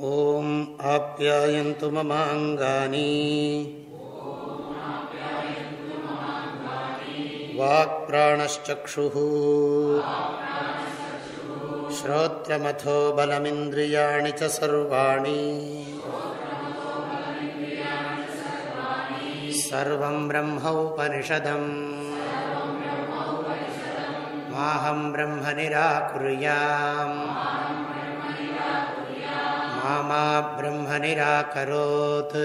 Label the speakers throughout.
Speaker 1: ॐ आप्यायन्तु ममाङ्गानि। वाक्प्राणश्चक्षुः। श्रोत्रमथो बलमिन्द्रियाणि च सर्वाणि। सर्वं ब्रह्मोपनिषदम् माहं ब्रह्म निराकुर्याम् मा ब्रह्म निराकरोत्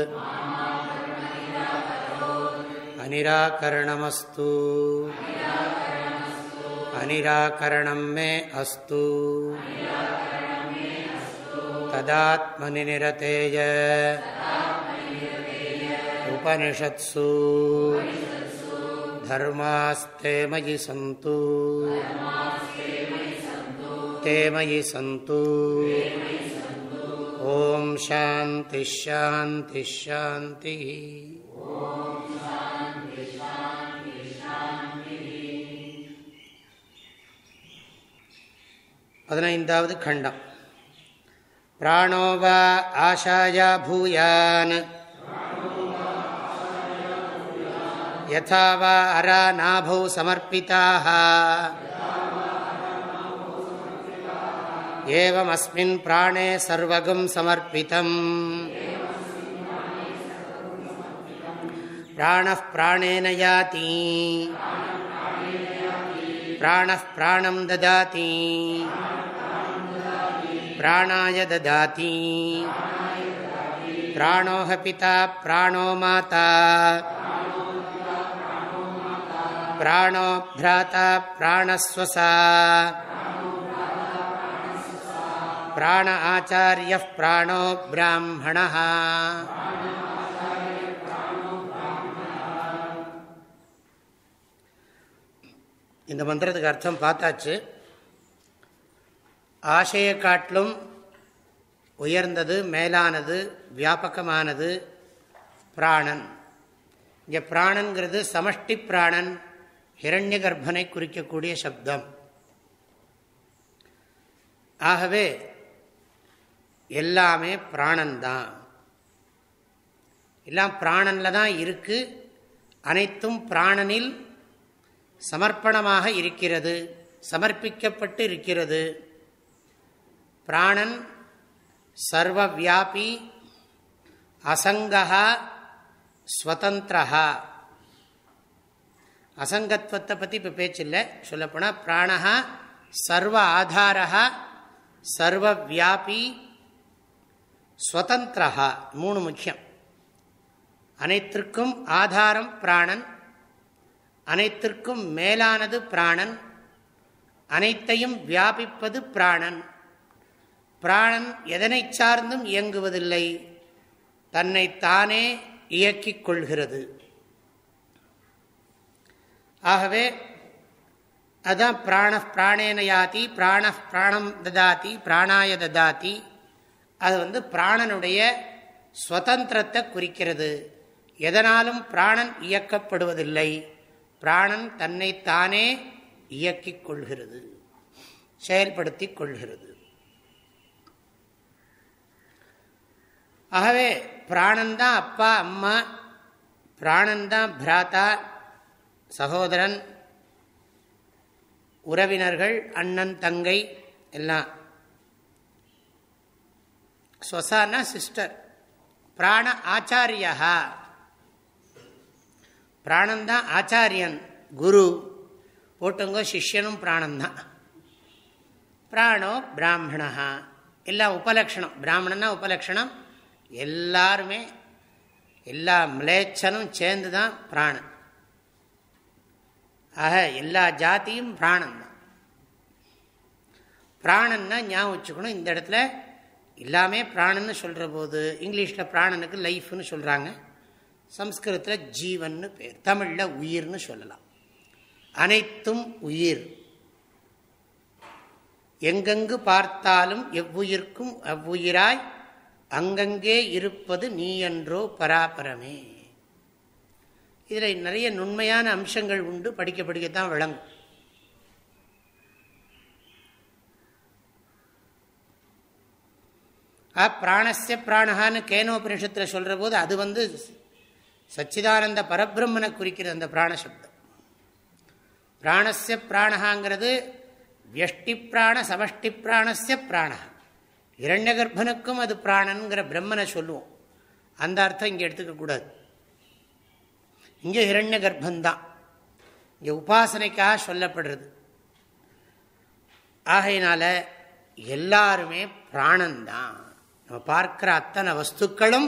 Speaker 1: अनिराकरणमस्तु। अनिराकरणं मे अस्तु। तदात्मनि उपनिषत्सु। धर्मास्ते मयि सन्तु। ते मयि सन्तु। न्तिशान्तिः पावत् खण्डम्। प्राणो वा आशाया भूयान् यथा वा अरा नाभौ समर्पिताः। एवमस्मिन् प्राणे सर्वगं समर्पितम् प्राणः प्राणेन याति प्राणः प्राणं ददाति प्राणाय ददाति प्राणो ह पिता प्राणो माता प्राणो भ्राता प्राणस्वसा பிராண ஆச்சாரிய பிராணோ பிராமண இந்த மந்திரத்துக்கு அர்த்தம் பார்த்தாச்சு. ஆசையை காட்டிலும் உயர்ந்தது மேலானது வியாபகமானது பிராணன். இங்கே பிராணங்கிறது சமஷ்டி பிராணன் ஹிரண்ய கர்ப்பனை குறிக்கக்கூடிய சப்தம். ஆகவே எல்லாமே பிராணன்தான். எல்லாம் பிராணனில் தான் இருக்கு. அனைத்தும் பிராணனில் சமர்ப்பணமாக இருக்கிறது சமர்ப்பிக்கப்பட்டு இருக்கிறது. பிராணன் சர்வ வியாபி அசங்கா ஸ்வதந்திரஹா. அசங்கத்வத்தை பற்றி இப்போ பேச்சில்லை. சொல்லப்போனால் பிராணா சர்வ ஆதாரா சர்வ வியாபி ஸ்வதந்திரஹா மூணு முக்கியம். அனைத்திற்கும் ஆதாரம் பிராணன் அனைத்திற்கும் மேலானது பிராணன் அனைத்தையும் வியாபிப்பது பிராணன். பிராணன் எதனை சார்ந்தும் இயங்குவதில்லை தன்னை தானே இயக்கிக் கொள்கிறது. ஆகவே அதான் பிராண பிராணேன யாதி பிராண பிராணம் ததாதி பிராணாய ததாதி அது வந்து பிராணனுடைய சுதந்திரத்தை குறிக்கிறது. எதனாலும் பிராணன் இயக்கப்படுவதில்லை. பிராணன் தன்னைத்தானே இயக்கிக் கொள்கிறது. செயல்படுத்தி கொள்கிறது. ஆகவே பிராணந்தான் அப்பா அம்மா பிராணந்தான் பிராத்தா சகோதரன் உறவினர்கள் அண்ணன் தங்கை எல்லாம். ஸ்வசானா சிஸ்டர். பிராண ஆச்சாரியா பிராணந்தான் ஆச்சாரியன் குரு. போட்டுங்கோ சிஷ்யனும் பிராணந்தான் பிராணோ பிராமணா எல்லாம் உபலக்ஷணம் பிராமணன்னா உபலக்ஷணம். எல்லாருமே எல்லா மிளேச்சனும் சேர்ந்து தான் பிராணன். ஆக எல்லா ஜாத்தியும் பிராணன் தான் பிராணன்னா ஞாபகம் வச்சுக்கணும் இந்த இடத்துல எல்லாமே பிராணன்னு சொல்கிற போது இங்கிலீஷில் பிராணனுக்கு லைஃப்னு சொல்கிறாங்க சம்ஸ்கிருதத்தில் ஜீவன்னு பேர். தமிழில் உயிர்னு சொல்லலாம். அனைத்தும் உயிர். எங்கெங்கு பார்த்தாலும் எவ்வுயிர்க்கும் அவ்வுயிராய் அங்கங்கே இருப்பது நீ என்றோ பராபரமே. இதில் நிறைய நுண்மையான அம்சங்கள் உண்டு. படிக்க படிக்கத்தான் விளங்கும். ஆ பிராணஸ்ய பிராணஹான்னு கேனோபனிஷத்தில் சொல்கிற போது அது வந்து சச்சிதானந்த பரபிரம்மனை குறிக்கிறது அந்த பிராணசப்தம் பிராணஸ்ய பிராணஹாங்கிறது வியஷ்டி பிராண சமஷ்டி பிராணஸ்ய பிராணஹா இரண்ய கர்ப்பனுக்கும் அது பிராணனுங்கிற பிரம்மனை சொல்லுவோம். அந்த அர்த்தம் இங்கே எடுத்துக்கக்கூடாது இங்கே ஹிரண்ய கர்ப்பந்தான். இங்கே உபாசனைக்காக சொல்லப்படுறது. ஆகையினால எல்லாருமே பிராணந்தான். நம்ம பார்க்கிற அத்தனை வஸ்துக்களும்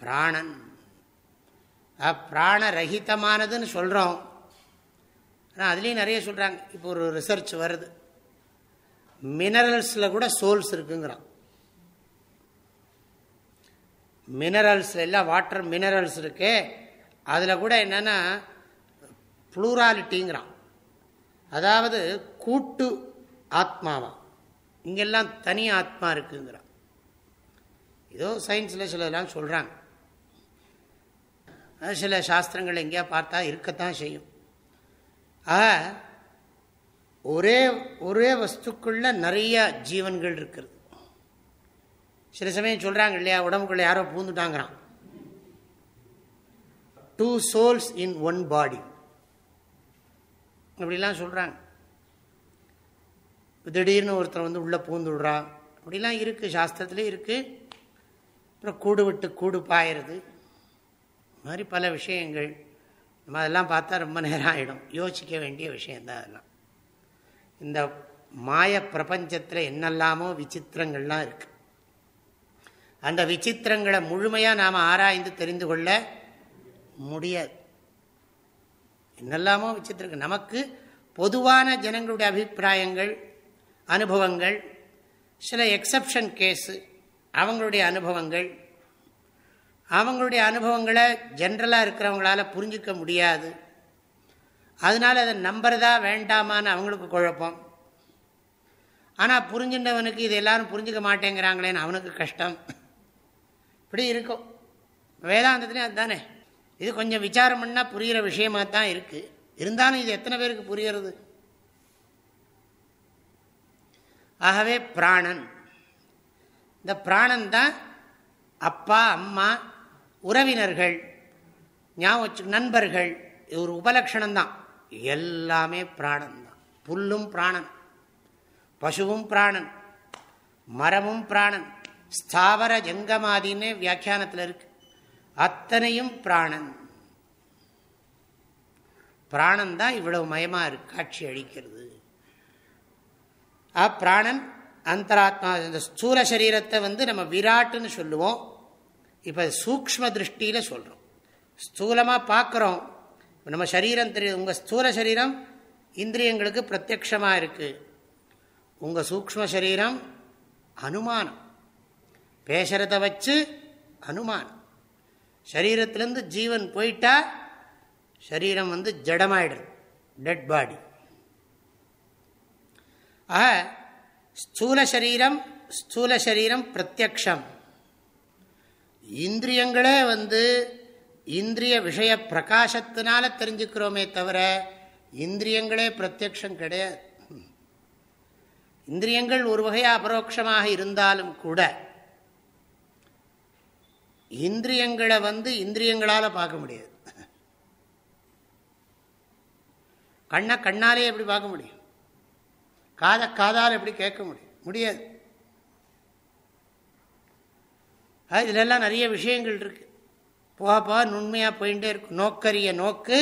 Speaker 1: பிராணன். பிராணரகிதமானதுன்னு சொல்கிறோம் ஆனால் அதுலேயும் நிறைய சொல்கிறாங்க இப்போ ஒரு ரிசர்ச் வருது. மினரல்ஸில் கூட சோல்ஸ் இருக்குங்கிறான். மினரல்ஸ் எல்லாம் வாட்டர் மினரல்ஸ் இருக்கு. அதில் கூட என்னென்னா ப்ளூராலிட்டிங்கிறான் அதாவது கூட்டு ஆத்மாவா? இங்கெல்லாம் தனி ஆத்மா இருக்குங்கிறான். ஏதோ சயின்ஸில் சிலதெல்லாம் சொல்கிறாங்க சில சாஸ்திரங்கள் எங்கேயா பார்த்தா இருக்கத்தான் செய்யும். ஆக ஒரே ஒரே வஸ்துக்குள்ள நிறைய ஜீவன்கள் இருக்கிறது. சில சமயம் சொல்கிறாங்க இல்லையா உடம்புக்குள்ள யாரோ பூந்துட்டாங்கிறான். Two souls in one body அப்படிலாம் சொல்கிறாங்க திடீர்னு ஒருத்தர் வந்து உள்ளே பூந்து அப்படிலாம் இருக்குது சாஸ்திரத்துலேயும் இருக்குது அப்புறம் கூடு விட்டு கூடு பாயிறது. மாதிரி பல விஷயங்கள். நம்ம அதெல்லாம் பார்த்தா ரொம்ப நேரம் ஆகிடும் யோசிக்க வேண்டிய விஷயந்தான் அதெல்லாம். இந்த மாய பிரபஞ்சத்தில் என்னெல்லாமோ விசித்திரங்கள்லாம் இருக்கு. அந்த விசித்திரங்களை முழுமையாக நாம் ஆராய்ந்து தெரிந்து கொள்ள முடியாது. என்னெல்லாமோ விசித்திரம் நமக்கு பொதுவான ஜனங்களுடைய அபிப்பிராயங்கள் அனுபவங்கள் சில எக்ஸப்ஷன் கேஸு அவங்களுடைய அனுபவங்கள். அவங்களுடைய அனுபவங்களை ஜென்ரலாக இருக்கிறவங்களால புரிஞ்சிக்க முடியாது. அதனால் அதை நம்புறதா வேண்டாமான்னு அவங்களுக்கு குழப்பம். ஆனால் புரிஞ்சின்றவனுக்கு இது எல்லாரும் புரிஞ்சுக்க மாட்டேங்கிறாங்களேன்னு அவனுக்கு கஷ்டம். இப்படி இருக்கும். வேதாந்தத்துலேயும் அதுதானே. இது கொஞ்சம் விசாரம் பண்ணால் புரிகிற விஷயமாக தான் இருக்குது இருந்தாலும் இது எத்தனை பேருக்கு புரிகிறது ஆகவே பிராணன். இந்த பிராணந்தான் அப்பா அம்மா உறவினர்கள் ஞாபகம் நண்பர்கள். ஒரு உபலக்ஷணம் தான் எல்லாமே பிராணன் தான் புல்லும் பிராணன். பசுவும் பிராணன். மரமும் பிராணன். ஸ்தாவர ஜங்கமாதின்னு வியாக்கியானத்தில் இருக்கு. அத்தனையும் பிராணன். பிராணன் தான் இவ்வளவு மயமா இருக்கு காட்சி அளிக்கிறது. பிராணன் அந்தராத்மா இந்த ஸ்தூல சரீரத்தை வந்து நம்ம விராட்டுன்னு சொல்லுவோம். இப்போ சூக்ம திருஷ்டியில் சொல்கிறோம் ஸ்தூலமாக பார்க்குறோம் நம்ம சரீரம் தெரியும் உங்கள் ஸ்தூல சரீரம் இந்திரியங்களுக்கு பிரத்யக்ஷமாக இருக்குது உங்கள் சூக்ம சரீரம் அனுமானம். பேசுறத வச்சு அனுமானம். சரீரத்திலேருந்து ஜீவன் போயிட்டா சரீரம் வந்து ஜடமாயிடுது டெட் பாடி ஆக ஸ்தூல சரீரம் ஸ்தூல சரீரம் பிரத்யக்ஷம். இந்திரியங்களே வந்து இந்திரிய விஷய பிரகாசத்தினால தெரிஞ்சுக்கிறோமே தவிர இந்திரியங்களே பிரத்யக்ஷம் கிடையாது. இந்திரியங்கள் ஒரு வகையா அபரோக்ஷமாக இருந்தாலும் கூட இந்திரியங்களை வந்து இந்திரியங்களால பார்க்க முடியாது. கண்ணை கண்ணாலே எப்படி பார்க்க முடியும்? காதை காதால் எப்படி கேட்க முடியும்? முடியாது. இதிலெல்லாம் நிறைய விஷயங்கள் இருக்கு. போக போக நுண்மையாக போயிட்டே இருக்கும். நோக்கரிய நோக்கு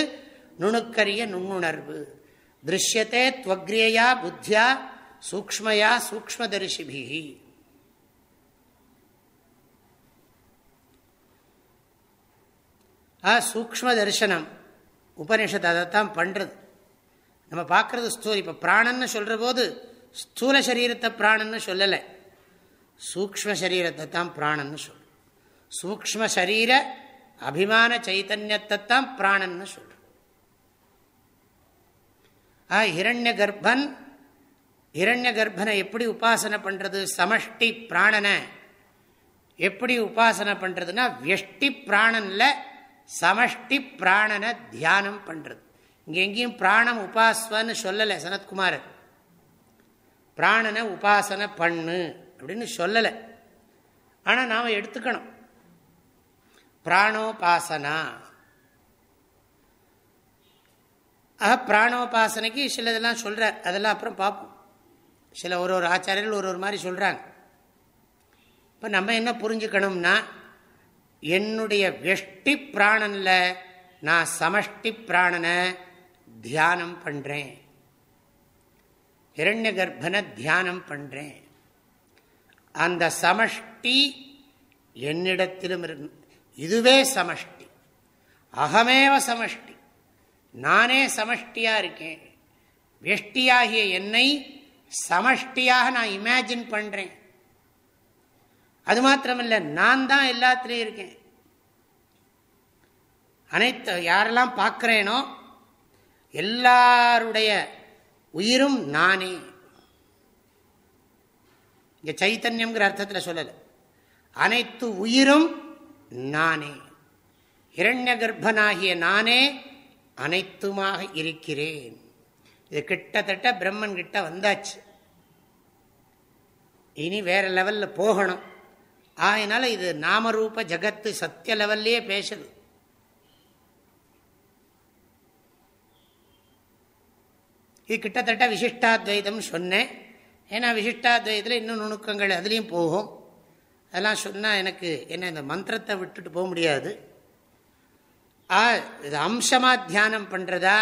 Speaker 1: நுணுக்கரிய நுண்ணுணர்வு. திருஷ்யத்தே துவக்ரியா புத்தியா சூக்மயா சூக்மதரிசிபிகி ஆ சூக்ம தரிசனம் உபனிஷத்து அதைத்தான் பண்ணுறது நம்ம பார்க்கறது ஸ்தூல் இப்போ பிராணன்னு சொல்கிற போது ஸ்தூல சரீரத்தை பிராணன்னு சொல்லலை. சூக்ம சரீரத்தை தான் பிராணன்னு சொல்கிறோம் சூக்ம சரீர அபிமான சைத்தன்யத்தை தான் பிராணன்னு சொல்கிறோம் ஆ ஹிரண்ய கர்ப்பன் ஹிரண்ய கர்ப்பனை எப்படி உபாசனை பண்ணுறது சமஷ்டி பிராணனை எப்படி உபாசனை பண்ணுறதுன்னா வியஷ்டி பிராணனில் சமஷ்டி பிராணனை தியானம் பண்ணுறது இங்கே எங்கேயும் பிராணம் உபாஸ்வன்னு சொல்லலை சனத்குமார். பிராணனை உபாசனை பண்ணு அப்படின்னு சொல்லலை. ஆனால் நாம் எடுத்துக்கணும். பிராணோபாசனா. ஆக பிராணோபாசனைக்கு சிலதெல்லாம் சொல்கிறார் அதெல்லாம் அப்புறம் பார்ப்போம். சில ஒரு ஒரு ஆச்சாரியர்கள் ஒரு ஒரு மாதிரி சொல்கிறாங்க இப்போ நம்ம என்ன புரிஞ்சுக்கணும்னா என்னுடைய வெஷ்டி பிராணனில் நான் சமஷ்டி பிராணனை தியானம் பண்ணுறேன் இரண்ய கர்ப்பனை தியானம் பண்ணுறேன் அந்த சமஷ்டி என்னிடத்திலும் இரு இதுவே சமஷ்டி. அகமேவ சமஷ்டி. நானே சமஷ்டியாக இருக்கேன். வெஷ்டியாகிய என்னை சமஷ்டியாக நான் இமேஜின் பண்ணுறேன் அது மாத்திரமில்லை நான் தான் எல்லாத்துலேயும் இருக்கேன். அனைத்து யாரெல்லாம் பார்க்குறேனோ எல்லாருடைய உயிரும் நானே. இங்க சைத்தன்யம்ங்கிற அர்த்தத்தில் சொல்லலை. அனைத்து உயிரும் நானே. இரண்ய கர்ப்பனாகிய நானே அனைத்துமாக இருக்கிறேன். இது கிட்டத்தட்ட பிரம்மன் கிட்ட வந்தாச்சு. இனி வேற லெவல்ல போகணும். ஆகினால இது நாமரூப ஜகத்து சத்திய லெவல்லையே பேசுது. இது கிட்டத்தட்ட விசிஷ்டாத்வைதம் சொன்னேன். ஏன்னா விசிஷ்டாத்வைதத்தில் இன்னும் நுணுக்கங்கள் அதுலேயும் போகும். அதெல்லாம் சொன்னால் எனக்கு என்ன இந்த மந்திரத்தை விட்டுட்டு போக முடியாது. ஆ இது அம்சமாக தியானம் பண்ணுறதா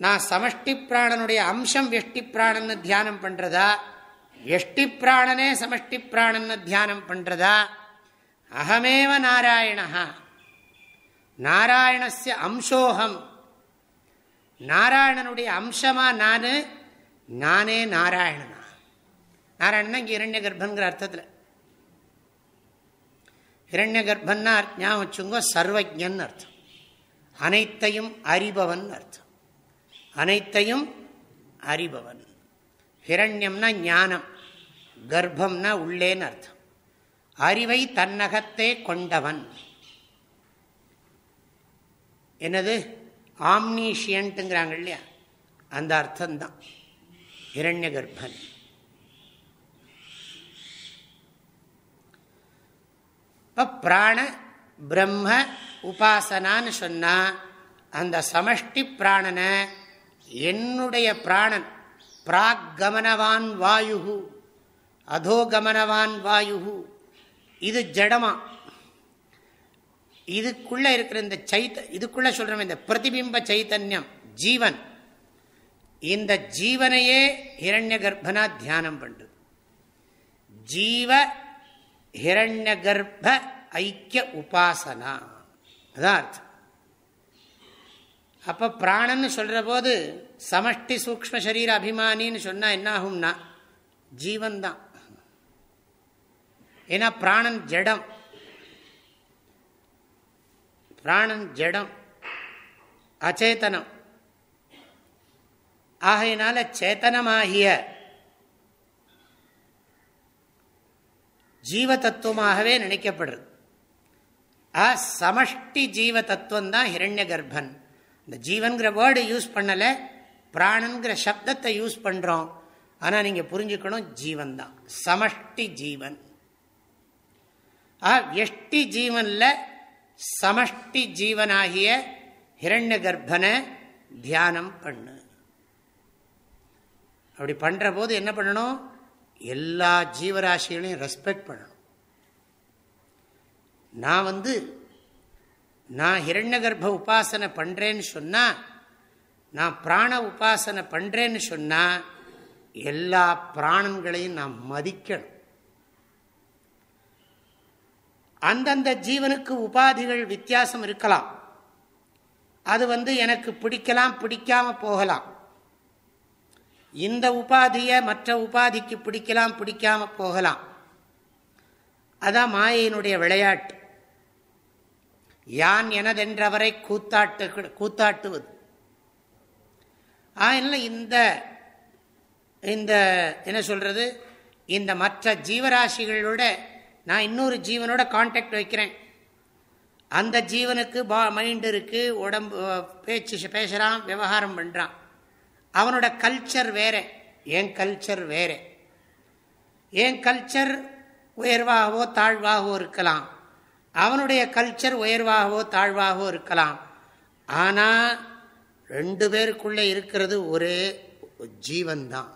Speaker 1: நான் சமஷ்டி பிராணனுடைய அம்சம் எஷ்டி பிராணன்னு தியானம் பண்ணுறதா எஷ்டி பிராணனே சமஷ்டி பிராணன்னு தியானம் பண்ணுறதா அகமேவ நாராயணா நாராயணஸ்ய அம்சோகம் நாராயணனுடைய அம்சமா நான் நானே நாராயணனா? நாராயணனா இங்கே இரண்ய கர்ப்பங்கிற அர்த்தத்தில். இரண்ய கர்ப்பன்னா ஞாபகம் வச்சுங்க சர்வஜன் அர்த்தம். அனைத்தையும் அறிபவன் அர்த்தம். அனைத்தையும் அறிபவன். ஹிரண்யம்னா ஞானம். கர்ப்பம்னா உள்ளேன்னு அர்த்தம். அறிவை தன்னகத்தே கொண்டவன். என்னது? ஆம்னிஷியன்ட்டுங்கிறாங்க இல்லையா? அந்த அர்த்தம்தான். இரண்ய கர்ப்பன் இப்போ பிராண பிரம்ம உபாசனான்னு சொன்னால் அந்த சமஷ்டி பிராணனை என்னுடைய பிராணன் பிராக்கமனவான் வாயு அதோகமனவான் வாயு இது ஜடமா? இதுக்குள்ள இருக்கிற இந்த சைத்த இதுக்குள்ள சொல்றோம் இந்த பிரதிபிம்ப சைத்தன்யம் ஜீவன். இந்த ஜீவனையே ஹிரண்ய கர்ப்பனா தியானம் பண்றது. ஜீவ ஹிரண்ய கர்ப்ப ஐக்கிய உபாசனா. அதான் அர்த்தம். அப்ப பிராணன்னு சொல்ற போது சமஷ்டி சூக்ம சரீர அபிமானின்னு சொன்னா என்ன ஆகும்னா ஜீவன் தான் ஏன்னா பிராணன் ஜடம். பிராணன் ஜடம் அச்சேதனம் ஆகையினால சேத்தனமாகிய ஜீவ தத்துவமாகவே நினைக்கப்படுறது. ஆ சமஷ்டி ஜீவ தத்துவம் தான் ஹிரண்ய கர்ப்பன் இந்த ஜீவன்கிற வேர்டு யூஸ் பண்ணலை பிராணங்கிற சப்தத்தை யூஸ் பண்ணுறோம் ஆனால் நீங்கள் புரிஞ்சுக்கணும் ஜீவன் தான் சமஷ்டி ஜீவன். ஆ எஷ்டி ஜீவனில் சமஷ்டி ஜீவனாகிய ஹிரண்ய கர்ப்பனை தியானம் பண்ணு. அப்படி பண்ணுற போது என்ன பண்ணணும்? எல்லா ஜீவராசிகளையும் ரெஸ்பெக்ட் பண்ணணும். நான் வந்து நான் ஹிரண்ய கர்ப்ப உபாசனை பண்ணுறேன்னு சொன்னால் நான் பிராண உபாசனை பண்ணுறேன்னு சொன்னால் எல்லா பிராணங்களையும் நான் மதிக்கணும். அந்தந்த ஜீவனுக்கு உபாதிகள் வித்தியாசம் இருக்கலாம். அது வந்து எனக்கு பிடிக்கலாம் பிடிக்காம போகலாம். இந்த உபாதியை மற்ற உபாதிக்கு பிடிக்கலாம் பிடிக்காம போகலாம். அதான் மாயையினுடைய விளையாட்டு. யான் எனதென்றவரை கூத்தாட்டு கூத்தாட்டுவது. ஆனால் இந்த இந்த என்ன சொல்றது? இந்த மற்ற ஜீவராசிகளோட நான் இன்னொரு ஜீவனோட கான்டாக்ட் வைக்கிறேன். அந்த ஜீவனுக்கு பா மைண்டு இருக்குது உடம்பு பேச்சு பேசுகிறான் விவகாரம் பண்ணுறான் அவனோட கல்ச்சர் வேறு என் கல்ச்சர் வேறு. என் கல்ச்சர் உயர்வாகவோ தாழ்வாகவோ இருக்கலாம். அவனுடைய கல்ச்சர் உயர்வாகவோ தாழ்வாகவோ இருக்கலாம். ஆனால் ரெண்டு பேருக்குள்ளே இருக்கிறது ஒரே ஜீவன்தான்.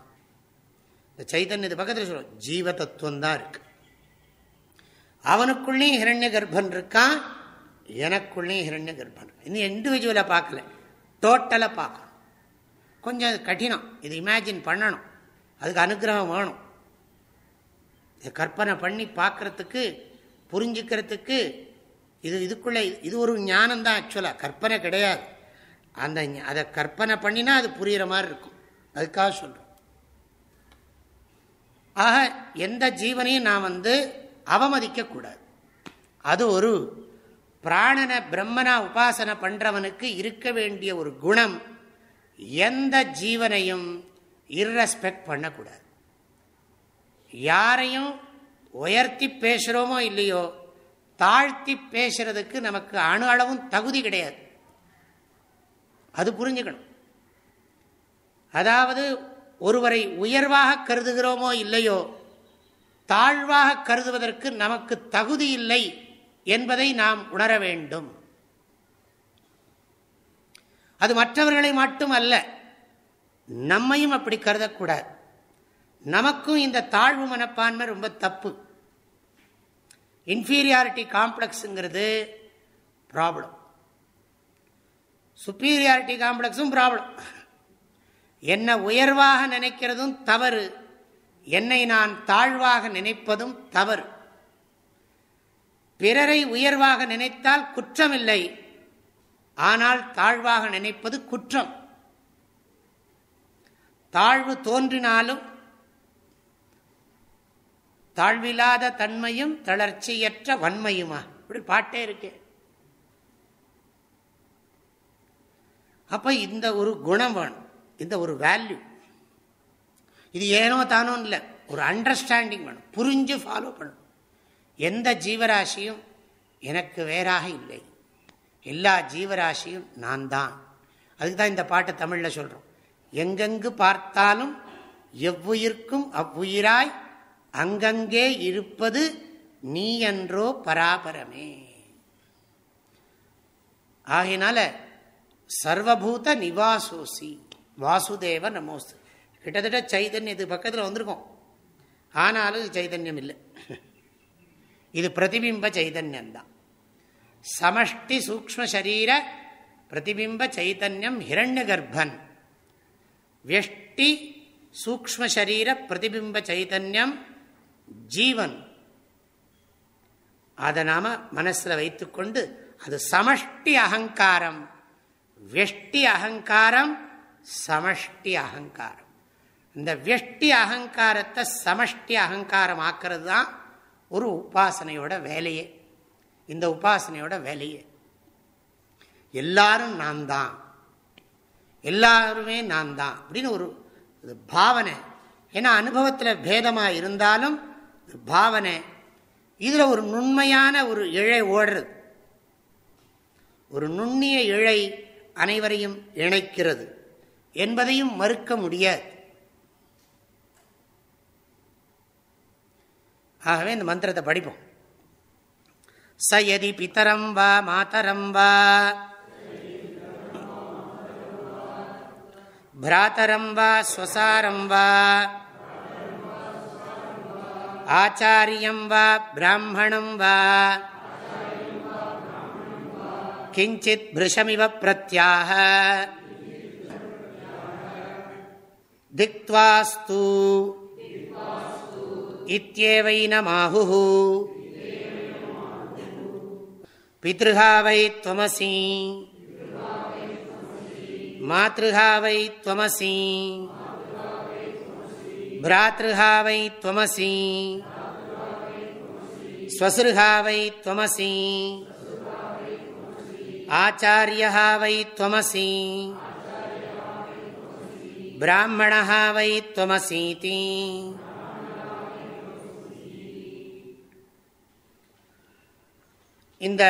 Speaker 1: இந்த சைதன்யத்து பக்கத்தில் சொல்லுவோம் ஜீவ தத்துவம் தான் இருக்குது அவனுக்குள்ளேயும் ஹிரண்ய கர்ப்பன் இருக்கான் எனக்குள்ளேயும் ஹிரண்ய கர்ப்பன் இன்னும் இண்டிவிஜுவலாக பார்க்கல. டோட்டலாக பார்க்கணும். கொஞ்சம் கடினம். இது இமேஜின் பண்ணணும். அதுக்கு அனுகிரகம் வேணும். கற்பனை பண்ணி பார்க்கறதுக்கு புரிஞ்சுக்கிறதுக்கு இது இதுக்குள்ள இது ஒரு ஞானம் தான் ஆக்சுவலாக கற்பனை கிடையாது. அந்த அதை கற்பனை பண்ணினா அது புரிகிற மாதிரி இருக்கும். அதுக்காக சொல்கிறோம் ஆக எந்த ஜீவனையும் நான் வந்து அவமதிக்கக்கூடாது. அது ஒரு பிராணனை பிரம்மனா உபாசனை பண்ணுறவனுக்கு இருக்க வேண்டிய ஒரு குணம். எந்த ஜீவனையும் இர்ரெஸ்பெக்ட் பண்ணக்கூடாது. யாரையும் உயர்த்தி பேசுகிறோமோ இல்லையோ தாழ்த்தி பேசுறதுக்கு நமக்கு அணு அளவும் தகுதி கிடையாது. அது புரிஞ்சுக்கணும். அதாவது ஒருவரை உயர்வாக கருதுகிறோமோ இல்லையோ தாழ்வாக கருதுவதற்கு நமக்கு தகுதி இல்லை என்பதை நாம் உணர வேண்டும். அது மற்றவர்களை மட்டும் அல்ல நம்மையும் அப்படி கருதக்கூடாது. நமக்கும் இந்த தாழ்வு மனப்பான்மை ரொம்ப தப்பு. இன்ஃபீரியாரிட்டி காம்ப்ளெக்ஸுங்கிறது ப்ராப்ளம் சுப்பீரியாரிட்டி காம்ப்ளெக்ஸும் ப்ராப்ளம் என்ன உயர்வாக நினைக்கிறதும் தவறு. என்னை நான் தாழ்வாக நினைப்பதும் தவறு. பிறரை உயர்வாக நினைத்தால் குற்றமில்லை. ஆனால் தாழ்வாக நினைப்பது குற்றம். தாழ்வு தோன்றினாலும் தாழ்வில்லாத தன்மையும் தளர்ச்சியற்ற வன்மையுமா? இப்படி பாட்டே இருக்கு. அப்ப இந்த ஒரு குணம் வேணும். இந்த ஒரு வேல்யூ இது ஏனோ தானோ இல்லை. ஒரு அண்டர்ஸ்டாண்டிங் வேணும். புரிஞ்சு ஃபாலோ பண்ணும் எந்த ஜீவராசியும் எனக்கு வேறாக இல்லை. எல்லா ஜீவராசியும் நான் தான். அதுக்கு தான் இந்த பாட்டை தமிழில் சொல்கிறோம் எங்கெங்கு பார்த்தாலும் எவ்வுயிர்க்கும் அவ்வுயிராய் அங்கங்கே இருப்பது நீ என்றோ பராபரமே. ஆகினால சர்வபூத நிவாசோசி. வாசுதேவ நமோஸ்து. கிட்டத்தட்ட சைதன்யம் இது பக்கத்தில் வந்திருக்கோம். ஆனாலும் இது சைதன்யம் இல்லை. இது பிரதிபிம்ப சைதன்யம் தான் சமஷ்டி சூக்ம சரீர பிரதிபிம்ப சைதன்யம் ஹிரண்ய கர்ப்பன். வெஷ்டி சூக்ம சரீர பிரதிபிம்ப சைதன்யம் ஜீவன். அதை நாம மனசில் வைத்துக்கொண்டு அது சமஷ்டி அகங்காரம். வெஷ்டி அகங்காரம் சமஷ்டி அகங்காரம். இந்த வெஷ்டி அகங்காரத்தை சமஷ்டி அகங்காரம் ஆக்கிறது தான் ஒரு உபாசனையோட வேலையே. இந்த உபாசனையோட வேலையே. எல்லாரும் நான் தான் எல்லாருமே நான் தான் அப்படின்னு ஒரு பாவனை. ஏன்னா அனுபவத்தில் பேதமாக இருந்தாலும் பாவனை. இதில் ஒரு நுண்மையான ஒரு இழை ஓடுறது. ஒரு நுண்ணிய இழை அனைவரையும் இணைக்கிறது என்பதையும் மறுக்க முடியாது. ஆகவே இந்த மந்திரத்தை படிப்போம். ச எதி பித்தரம் வா மாதரம் வா. பிராத்தரம் வா ஸ்வசாரம் வா. ஆச்சாரியம் வா பிராமணம் வா. கிஞ்சித் பிருஷமிவ பிரத்யாக. திக்வாஸ்து. इत्येवैनमाहुः पितृहा वै त्वमसि मातृहा वै त्वमसि भ्रातृहा वै त्वमसि स्वसृहा वै त्वमसि आचार्यः वै त्वमसि ब्राह्मणः वै त्वमसीति இந்த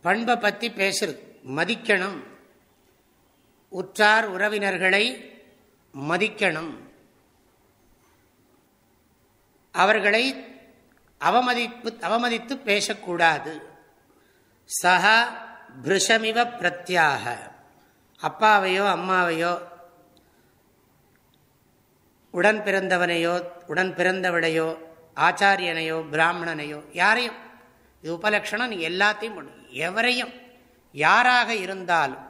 Speaker 1: பண்பை பற்றி பேசுறது. மதிக்கணும். உற்றார் உறவினர்களை மதிக்கணும். அவர்களை அவமதிப்பு அவமதித்து பேசக்கூடாது. சஹா பிருஷமிவ பிரத்யாக. அப்பாவையோ அம்மாவையோ உடன் பிறந்தவனையோ உடன் பிறந்தவளையோ ஆச்சாரியனையோ பிராமணனையோ யாரையும் இது உபலக்ஷணம் நீ எல்லாத்தையும் பண்ணு. எவரையும் யாராக இருந்தாலும்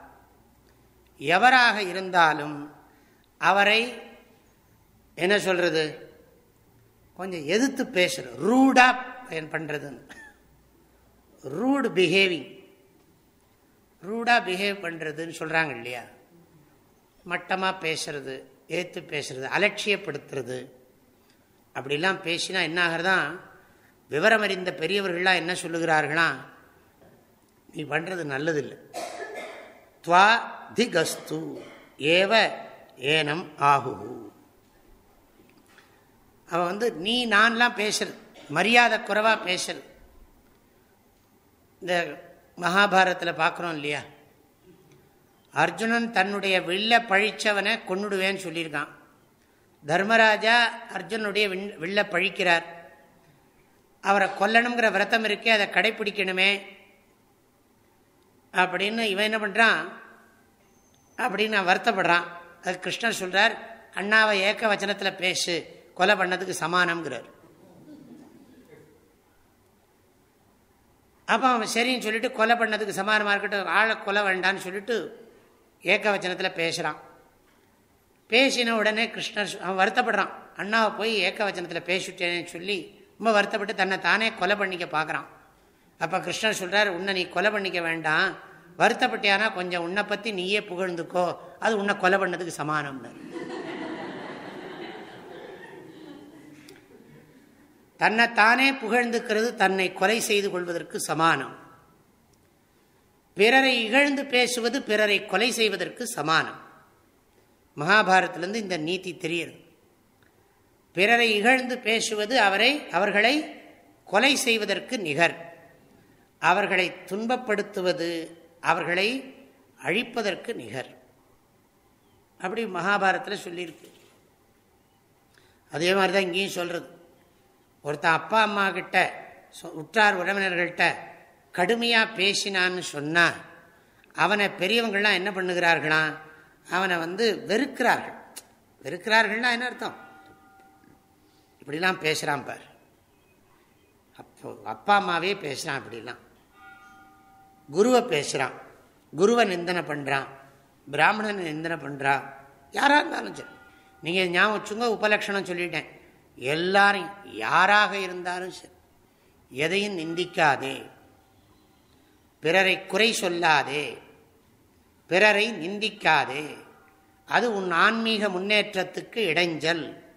Speaker 1: எவராக இருந்தாலும் அவரை என்ன சொல்கிறது கொஞ்சம் எதிர்த்து பேசுகிற ரூடாக பண்ணுறதுன்னு ரூடு பிஹேவிங். ரூடாக பிஹேவ் பண்ணுறதுன்னு சொல்கிறாங்க இல்லையா? மட்டமாக பேசுறது ஏற்று பேசுறது அலட்சியப்படுத்துறது. அப்படிலாம் பேசினா என்ன ஆகிறதான் விவரம் அறிந்த பெரியவர்கள்லாம் என்ன சொல்லுகிறார்களாம் நீ பண்ணுறது நல்லதில்லை. துவா திகஸ்து ஏவ ஏனம் ஆகு அவன் வந்து நீ நான்லாம் பேசல் மரியாதை குறைவாக பேசல். இந்த மகாபாரத்தில் பார்க்குறோம் இல்லையா? அர்ஜுனன் தன்னுடைய வில்ல பழிச்சவனை கொண்டுடுவேன்னு சொல்லியிருக்கான். தர்மராஜா அர்ஜுனுடைய வில்ல பழிக்கிறார். அவரை கொல்லணுங்கிற விரதம் இருக்கே அதை கடைப்பிடிக்கணுமே. அப்படின்னு இவன் என்ன பண்ணுறான் அப்படின்னு நான் வருத்தப்படுறான். அது கிருஷ்ணர் சொல்கிறார் அண்ணாவை ஏக்க வச்சனத்தில் பேசு கொலை பண்ணதுக்கு சமானம்ங்கிறார். அப்போ அவன் சரின்னு சொல்லிட்டு கொலை பண்ணதுக்கு சமானமாக இருக்கட்டும் ஆளை கொலை வேண்டான்னு சொல்லிட்டு ஏக்க வச்சனத்தில் பேசுகிறான் பேசின உடனே கிருஷ்ணர் அவன் வருத்தப்படுறான் அண்ணாவை போய் ஏக்க வச்சனத்தில் பேசிட்டேன்னு சொல்லி ரொம்ப வருத்தப்பட்டு தன்னை தானே கொலை பண்ணிக்க பார்க்குறான். அப்போ கிருஷ்ணர் சொல்கிறார் உன்னை நீ கொலை பண்ணிக்க வேண்டாம். வருத்தப்பட்டியானா கொஞ்சம் உன்னை பற்றி நீயே புகழ்ந்துக்கோ. அது உன்னை கொலை பண்ணதுக்கு சமானம்னு தன்னை தானே புகழ்ந்துக்கிறது தன்னை கொலை செய்து கொள்வதற்கு சமானம். பிறரை இகழ்ந்து பேசுவது பிறரை கொலை செய்வதற்கு சமானம். மகாபாரத்திலிருந்து இந்த நீதி தெரியுது பிறரை இகழ்ந்து பேசுவது அவரை அவர்களை கொலை செய்வதற்கு நிகர். அவர்களை துன்பப்படுத்துவது அவர்களை அழிப்பதற்கு நிகர். அப்படி மகாபாரத்தில் சொல்லியிருக்கு. அதே மாதிரி தான் இங்கேயும் சொல்கிறது ஒருத்தன் அப்பா அம்மா கிட்ட உற்றார் உறவினர்கள்ட்ட கடுமையாக பேசினான்னு சொன்னால் அவனை பெரியவங்கள்லாம் என்ன பண்ணுகிறார்களாம்? அவனை வந்து வெறுக்கிறார்கள். வெறுக்கிறார்கள்னா என்ன அர்த்தம்? இப்படிலாம் பேசுகிறான் பார். அப்போ அப்பா அம்மாவே பேசுகிறான் இப்படிலாம் குருவை பேசுகிறான் குருவை நிந்தனை பண்ணுறான் பிராமணனை நிந்தனை பண்ணுறான் யாராக இருந்தாலும் சரி. நீங்கள் ஞாபகம் வச்சுங்க உபலட்சணம் சொல்லிட்டேன். எல்லாரும் யாராக இருந்தாலும் சரி. எதையும் நிந்திக்காதே. பிறரை குறை சொல்லாதே. பிறரை நிந்திக்காதே. அது உன் ஆன்மீக முன்னேற்றத்துக்கு இடைஞ்சல்.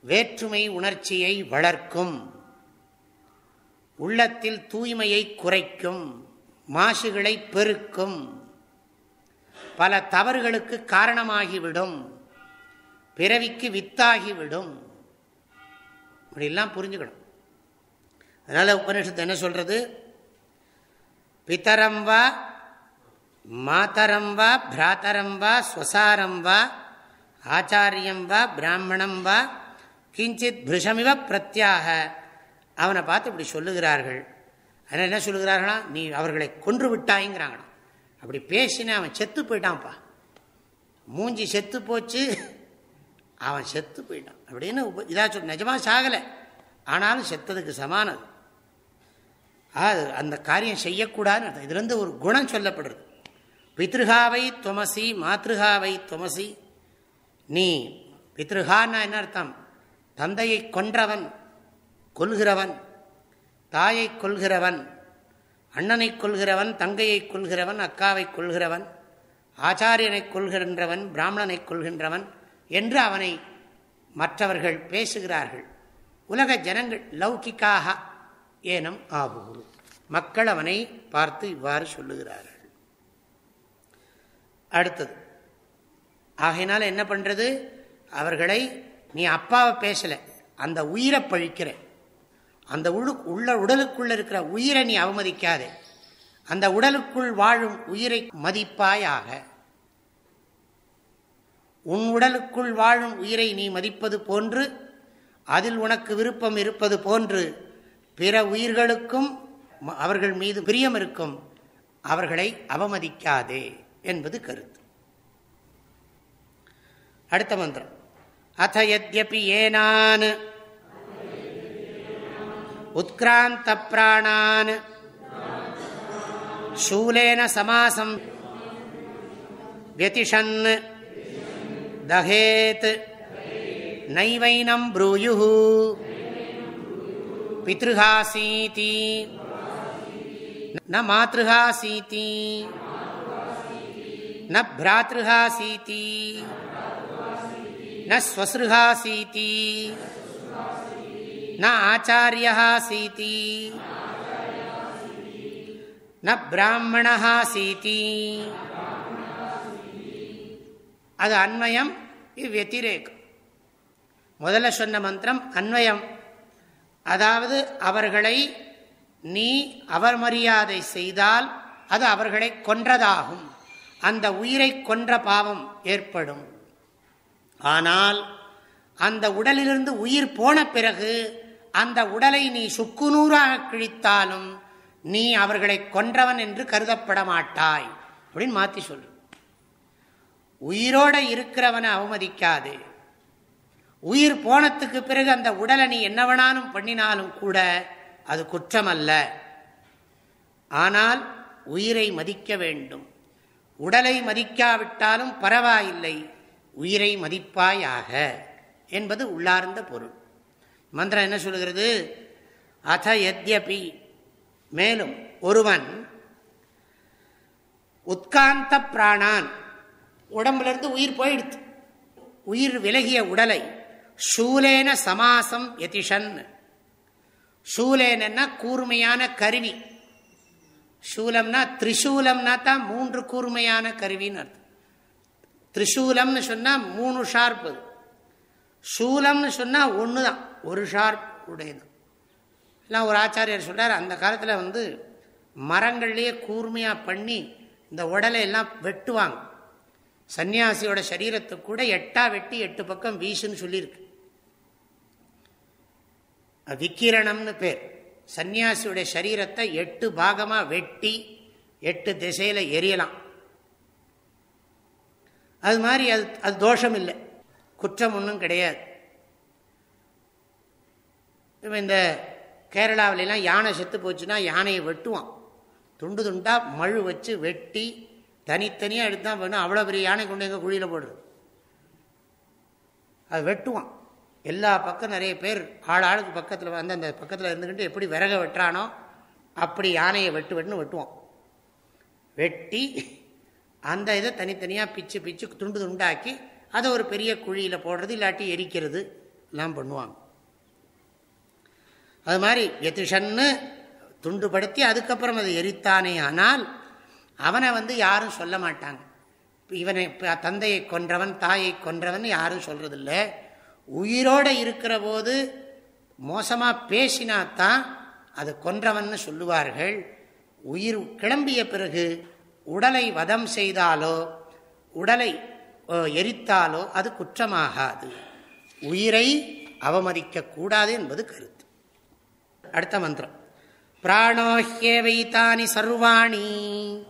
Speaker 1: வேற்றுமை உணர்ச்சியை வளர்க்கும். உள்ளத்தில் தூய்மையை குறைக்கும். மாசுகளை பெருக்கும். பல தவறுகளுக்கு காரணமாகிவிடும். பிறவிக்கு வித்தாகிவிடும். இப்படிலாம் புரிஞ்சுக்கணும். அதனால் உபநிஷத்து என்ன சொல்கிறது பிதரம் வா மாதரம் வா பிராத்தரம் வா ஸ்வசாரம் வா ஆச்சாரியம் வா பிராமணம் வா கிஞ்சித் பிருஷமிவ பிரத்யாக. அவனை பார்த்து இப்படி சொல்லுகிறார்கள். அதனால் என்ன சொல்லுகிறார்களா? நீ அவர்களை கொன்று விட்டாய்ங்கிறாங்களாம். அப்படி பேசினே அவன் செத்து போயிட்டான்ப்பா. மூஞ்சி செத்து போச்சு அவன் செத்து போயிட்டான். அப்படின்னு இதாக சொல் நிஜமாக சாகலை. ஆனாலும் செத்ததுக்கு சமானம் அது. அந்த காரியம் செய்யக்கூடாதுன்னு இதுலேருந்து ஒரு குணம் சொல்லப்படுறது. பித்ருகாவை துவமசி மாத்ருகாவை துவமசி. நீ பித்ருகான்னா என்ன அர்த்தம்? தந்தையை கொன்றவன் கொல்கிறவன் தாயை கொள்கிறவன் அண்ணனை கொள்கிறவன் தங்கையை கொள்கிறவன் அக்காவை கொள்கிறவன் ஆச்சாரியனை கொள்கின்றவன் பிராமணனை கொள்கின்றவன் என்று அவனை மற்றவர்கள் பேசுகிறார்கள். உலக ஜனங்கள் லௌகிக்காக ஏனம் ஆகுரு மக்கள் அவனை பார்த்து இவ்வாறு சொல்லுகிறார்கள். அடுத்தது ஆகையினால் என்ன பண்ணுறது அவர்களை நீ அப்பாவை பேசல. அந்த உயிரை பழிக்கிற. அந்த உள்ள உடலுக்குள்ள இருக்கிற உயிரை நீ அவமதிக்காதே. அந்த உடலுக்குள் வாழும் உயிரை மதிப்பாயாக. உன் உடலுக்குள் வாழும் உயிரை நீ மதிப்பது போன்று அதில் உனக்கு விருப்பம் இருப்பது போன்று பிற உயிர்களுக்கும் அவர்கள் மீது பிரியம் இருக்கும். அவர்களை அவமதிக்காதே என்பது கருத்து. அடுத்த மந்திரம். அத்த யத்யபி ஏனான் உத்கிராந்த பிராணான் शूलेन समासं व्यतिषन् दहेत् नैवैनं ब्रूयुः पितृहासीति न मातृहासीति न भ्रातृहासीति न स्वसृहासीति न आचार्यहासीति ந பிராமணா சீதி அது அன்வயம் இவ்வத்திரேகம் முதல்ல சொன்ன மந்திரம் அன்வயம் அதாவது அவர்களை நீ அவர் மரியாதை செய்தால் அது அவர்களை கொன்றதாகும் அந்த உயிரை கொன்ற பாவம் ஏற்படும் ஆனால் அந்த உடலிலிருந்து உயிர் போன பிறகு அந்த உடலை நீ சுக்குநூறாக கிழித்தாலும் நீ அவர்களை கொன்றவன் என்று கருதப்பட மாட்டாய் அப்படின்னு மாற்றி சொல்லு. உயிரோட இருக்கிறவனை அவமதிக்காது. உயிர் போனத்துக்கு பிறகு அந்த உடலை நீ என்னவனாலும் பண்ணினாலும் கூட அது குற்றம் அல்ல ஆனால் உயிரை மதிக்க வேண்டும். உடலை மதிக்காவிட்டாலும் பரவாயில்லை. உயிரை மதிப்பாயாக என்பது உள்ளார்ந்த பொருள். மந்திரம் என்ன சொல்கிறது அத எத்யபி மேலும் ஒருவன் உட்காந்த பிராணான். உடம்புலேருந்து உயிர் போயிடுத்து உயிர் விலகிய உடலை சூலேன சமாசம் எதிஷன் சூலேனா கூர்மையான கருவி. சூலம்னா திரிசூலம்னா தான் மூன்று கூர்மையான கருவின்னு அர்த்தம். திரிசூலம்னு சொன்னால் மூணு ஷார்ப்பு சூலம்னு சொன்னால் ஒன்று தான் ஒரு ஷார்ப் உடையது. எல்லாம் ஒரு ஆச்சாரியர் சொல்கிறார் அந்த காலத்தில் வந்து மரங்கள்லேயே கூர்மையாக பண்ணி இந்த உடலை எல்லாம் வெட்டுவாங்க. சன்னியாசியோட சரீரத்தை கூட எட்டா வெட்டி எட்டு பக்கம் வீசுன்னு சொல்லியிருக்கு. விக்கிரணம்னு பேர். சன்னியாசியோட சரீரத்தை எட்டு பாகமாக வெட்டி எட்டு திசையில் எரியலாம். அது மாதிரி அது அது தோஷம் இல்லை குற்றம் ஒன்றும் கிடையாது. இந்த கேரளாவிலலாம் யானை செத்து போச்சுன்னா யானையை வெட்டுவான். துண்டு துண்டாக மழு வச்சு வெட்டி தனித்தனியாக எடுத்தான் வேணும். அவ்வளோ பெரிய யானை கொண்டு எங்கள் குழியில் போடுறது? அது வெட்டுவான். எல்லா பக்கம் நிறைய பேர் ஆள் ஆளுக்கு பக்கத்தில் வந்து அந்த பக்கத்தில் இருந்துக்கிட்டு எப்படி விறக வெட்டுறானோ அப்படி யானையை வெட்டு வெட்டுன்னு வெட்டுவான். வெட்டி அந்த இதை தனித்தனியாக பிச்சு பிச்சு துண்டு துண்டாக்கி அதை ஒரு பெரிய குழியில் போடுறது இல்லாட்டி எரிக்கிறது எல்லாம் பண்ணுவாங்க. அது மாதிரி எதிஷன்னு துண்டுபடுத்தி அதுக்கப்புறம் அதை எரித்தானே ஆனால் அவனை வந்து யாரும் சொல்ல மாட்டாங்க. இவனை தந்தையை கொன்றவன் தாயை கொன்றவன் யாரும் சொல்கிறதில்ல உயிரோடு இருக்கிற போது மோசமாக பேசினாத்தான் அதை கொன்றவன் சொல்லுவார்கள். உயிர் கிளம்பிய பிறகு உடலை வதம் செய்தாலோ உடலை எரித்தாலோ அது குற்றமாகாது. உயிரை அவமதிக்க கூடாது என்பது கருத்து. அடுத்த மந்திரம். பிராணோஹ்யேவைத்தானி சர்வாணி.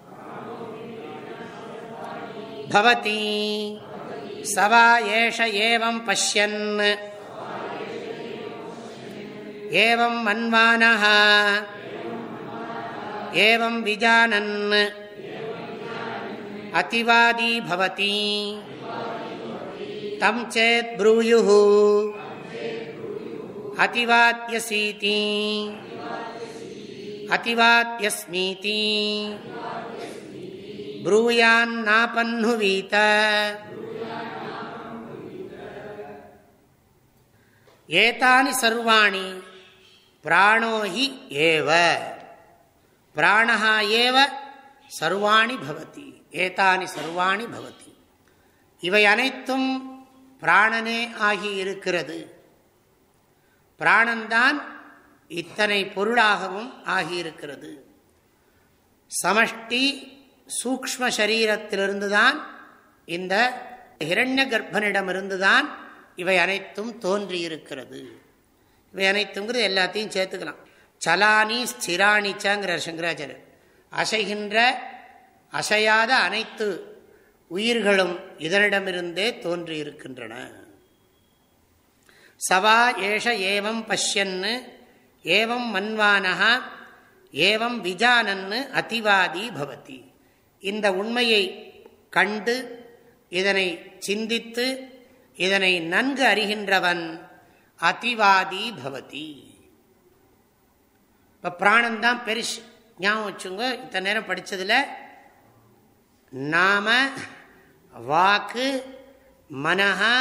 Speaker 1: பவதி. சவா ஏஷ ஏவம் பஷ்யன். ஏவம் மன்வானः ஏவம் விஜானன். அதிவாதி பவதி தம் சேத் ப்ரூயுः அதிவாத்யசீதி அதிவாத்யஸ்மீதி ப்ரூயான்னாபன்னுவீத ஏதானி சர்வாணி பிராணோஹி ஏவ பிராணஹா ஏவ சர்வாணி பவதி ஏதானி சர்வாணி பவதி இவை அனைத்தும் பிராணனே ஆகி இருக்கிறது பிராணந்தான் இத்தனை பொருளாகவும் ஆகியிருக்கிறது. சமஷ்டி சூக்ம சரீரத்திலிருந்து தான் இந்த ஹிரண்ய கர்ப்பனிடமிருந்து தான் இவை அனைத்தும் தோன்றியிருக்கிறது. இவை அனைத்துங்கிறது எல்லாத்தையும் சேர்த்துக்கலாம். சலானி ஸ்திராணிச்சாங்கிற சங்கராச்சாரியர். அசைகின்ற அசையாத அனைத்து உயிர்களும் இதனிடமிருந்தே தோன்றியிருக்கின்றன. சவா ஏஷ ஏவம் பஷ்யன்னு ஏவம் மன்வானகா ஏவம் விஜானன்னு அதிவாதி பவதி. இந்த உண்மையை கண்டு இதனை சிந்தித்து இதனை நன்கு அறிகின்றவன் அதிவாதி பவதி. இப்போ பிராணந்தான் பெருசு. ஞாபகம் வச்சுங்க இத்தனை நேரம் படித்ததில் நாம வாக்கு மனஹா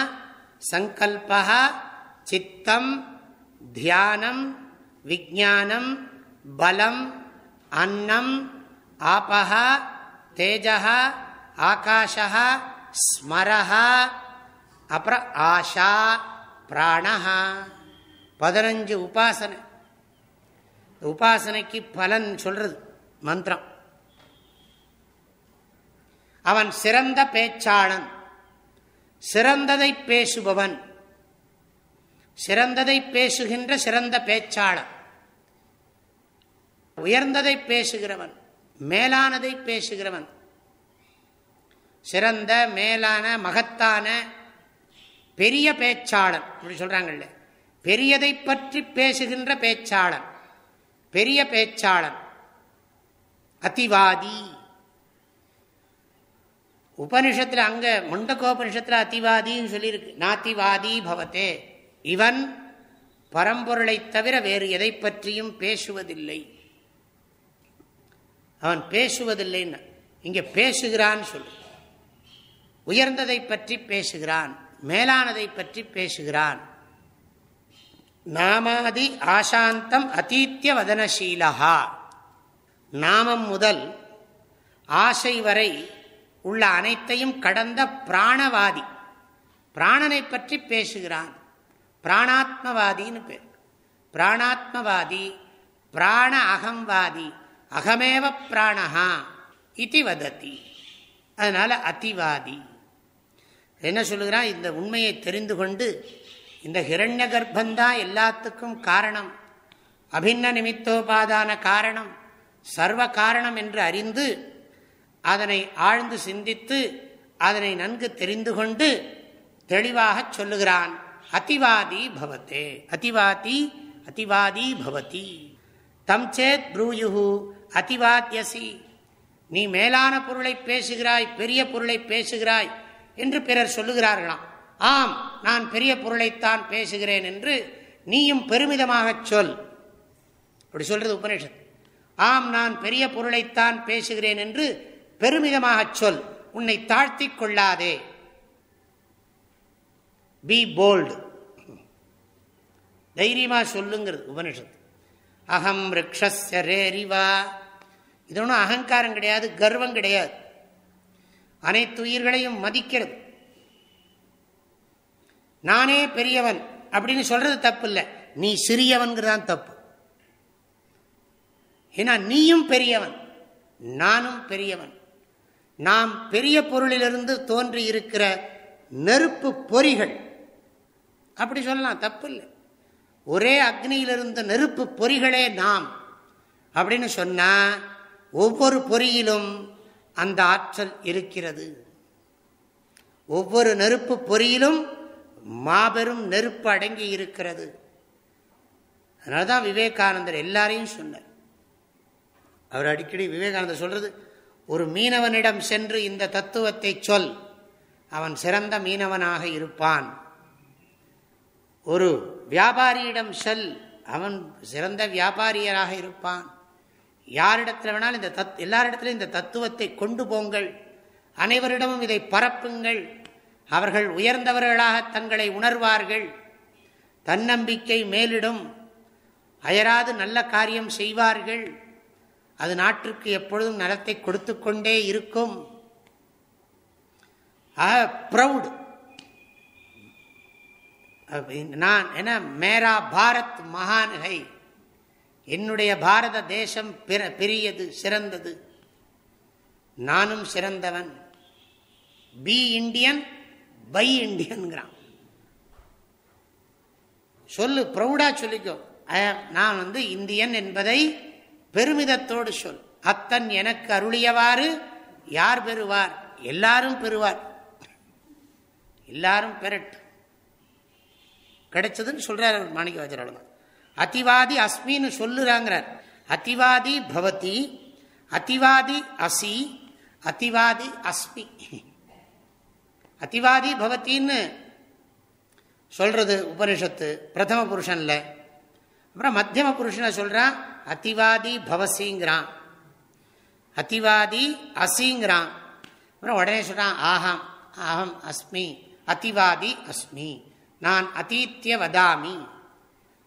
Speaker 1: சங்கல்பா சித்தம் தியானம் விஜானம் பலம் அன்னம் ஆபா தேஜா ஆகாஷா ஸ்மரஹா அப்புறம் ஆஷா பிராணஹா பதினஞ்சு உபாசனை. உபாசனைக்கு பலன் சொல்றது மந்திரம். அவன் சிறந்த பேச்சாளன். சிறந்ததை பேசுபவன். சிறந்ததை பேசுகின்ற சிறந்த பேச்சாளன். உயர்ந்ததை பேசுகிறவன் மேலானதை பேசுகிறவன். சிறந்த மேலான மகத்தான பெரிய பேச்சாளன். அப்படி சொல்றாங்கல்ல. பெரியதை பற்றி பேசுகின்ற பேச்சாளன். பெரிய பேச்சாளன். அதிவாதி. உபனிஷத்தில் அங்கே முண்டகோபனிஷத்தில் அதிவாதின்னு சொல்லியிருக்கு. நாத்திவாதி பவத்தே. இவன் பரம்பொருளை தவிர வேறு எதை பற்றியும் பேசுவதில்லை. அவன் பேசுவதில்லைன்னு. இங்கே பேசுகிறான் சொல்லு. உயர்ந்ததை பற்றி பேசுகிறான். மேலானதை பற்றி பேசுகிறான். நாமாதி ஆசாந்தம் அதீத்திய வதனசீலா நாமம் முதல் ஆசை வரை உள்ள அனைத்தையும் கடந்த பிராணவாதி. பிராணனை பற்றி பேசுகிறான். பிராணாத்மவாதின்னு பேர். பிராணாத்மவாதி பிராண அகம்வாதி அகமேவ பிராணஹா இது வதத்தி அதனால் அதிவாதி. என்ன சொல்லுகிறான்? இந்த உண்மையை தெரிந்து கொண்டு இந்த ஹிரண்ய கர்ப்பந்தான் எல்லாத்துக்கும் காரணம். அபின்ன நிமித்தோபாதான காரணம் சர்வ காரணம் என்று அறிந்து அதனை ஆழ்ந்து சிந்தித்து அதனை நன்கு தெரிந்து கொண்டு தெளிவாக சொல்லுகிறான். அதிவாதி பவத்தே அதிவாதி அதிவாதி பவதி. தம் சேத் ப்ரூயு அதிவாத்தியசி நீ மேலான பொருளை பேசுகிறாய் பெரிய பொருளை பேசுகிறாய் என்று பிறர் சொல்லுகிறார்களாம். ஆம் நான் பெரிய பொருளைத்தான் பேசுகிறேன் என்று நீயும் பெருமிதமாக சொல். அப்படி சொல்றது உபனிஷத் ஆம் நான் பெரிய பொருளைத்தான் பேசுகிறேன் என்று பெருமிதமாக சொல். உன்னை தாழ்த்தி கொள்ளாதே. பி போல்டு தைரியமா சொல்லுங்கிறது உபனிஷத் அகம் ரிக்ஷரேரிவா இது ஒன்றும் அகங்காரம் கிடையாது கர்வம் கிடையாது. அனைத்து உயிர்களையும் மதிக்கிறது. நானே பெரியவன் அப்படின்னு சொல்றது தப்பு இல்லை நீ சிறியவன்கிறதான் தப்பு. ஏன்னா நீயும் பெரியவன் நானும் பெரியவன். நாம் பெரிய பொருளிலிருந்து தோன்றி இருக்கிற நெருப்பு பொறிகள். அப்படி சொல்லலாம் தப்பு இல்லை ஒரே அக்னியிலிருந்த நெருப்பு பொறிகளே நாம். அப்படின்னு சொன்னா ஒவ்வொரு பொறியிலும் அந்த ஆற்றல் இருக்கிறது. ஒவ்வொரு நெருப்பு பொறியிலும் மாபெரும் நெருப்பு அடங்கி இருக்கிறது. அதனால்தான் விவேகானந்தர் எல்லாரையும் சொன்னார். அவர் அடிக்கடி விவேகானந்தர் சொல்றது ஒரு மீனவனிடம் சென்று இந்த தத்துவத்தை சொல். அவன் சிறந்த மீனவனாக இருப்பான். ஒரு வியாபாரியிடம் செல். அவன் சிறந்த வியாபாரியராக இருப்பான். யாரிடத்தில் வேணாலும் இந்த தத் எல்லாரிடத்திலும் இந்த தத்துவத்தை கொண்டு போங்கள். அனைவரிடமும் இதை பரப்புங்கள். அவர்கள் உயர்ந்தவர்களாக தங்களை உணர்வார்கள். தன்னம்பிக்கை மேலிடும். அயராது நல்ல காரியம் செய்வார்கள். அது நாட்டிற்கு எப்பொழுதும் நலத்தை கொடுத்து கொண்டே இருக்கும். ப்ரௌடு நான் என்ன மேரா பாரத் மகான் ஹை என்னுடைய பாரத தேசம் பெரியது சிறந்தது. நானும் சிறந்தவன். பி இண்டியன் பை இண்டியன்கிறான் சொல்லு ப்ரௌடா சொல்லிக்கோ. நான் வந்து இந்தியன் என்பதை பெருமிதத்தோடு சொல். அத்தன் எனக்கு அருளியவாறு யார் பெறுவார்? எல்லாரும் பெறுவார். எல்லாரும் பெறட்டும். கிடைச்சதுன்னு சொல்றார் மாணிக்க வாஜர் அதிவாதி அஸ்மின்னு சொல்லுறாங்கிறார். அதிவாதி பவதி அதிவாதி அசி அதிவாதி அஸ்மி. அதிவாதி பவத்தின்னு சொல்றது உபனிஷத்து பிரதம புருஷன்ல. அப்புறம் மத்தியம புருஷனை சொல்றான் அதிவாதி பவசிங்கிறான். அதிவாதி அசிங்கிறான். அப்புறம் உடனே சொல்கிறான் ஆஹம் அகம் அஸ்மி அதிவாதி அஸ்மி நான் அதீத்திய வதாமி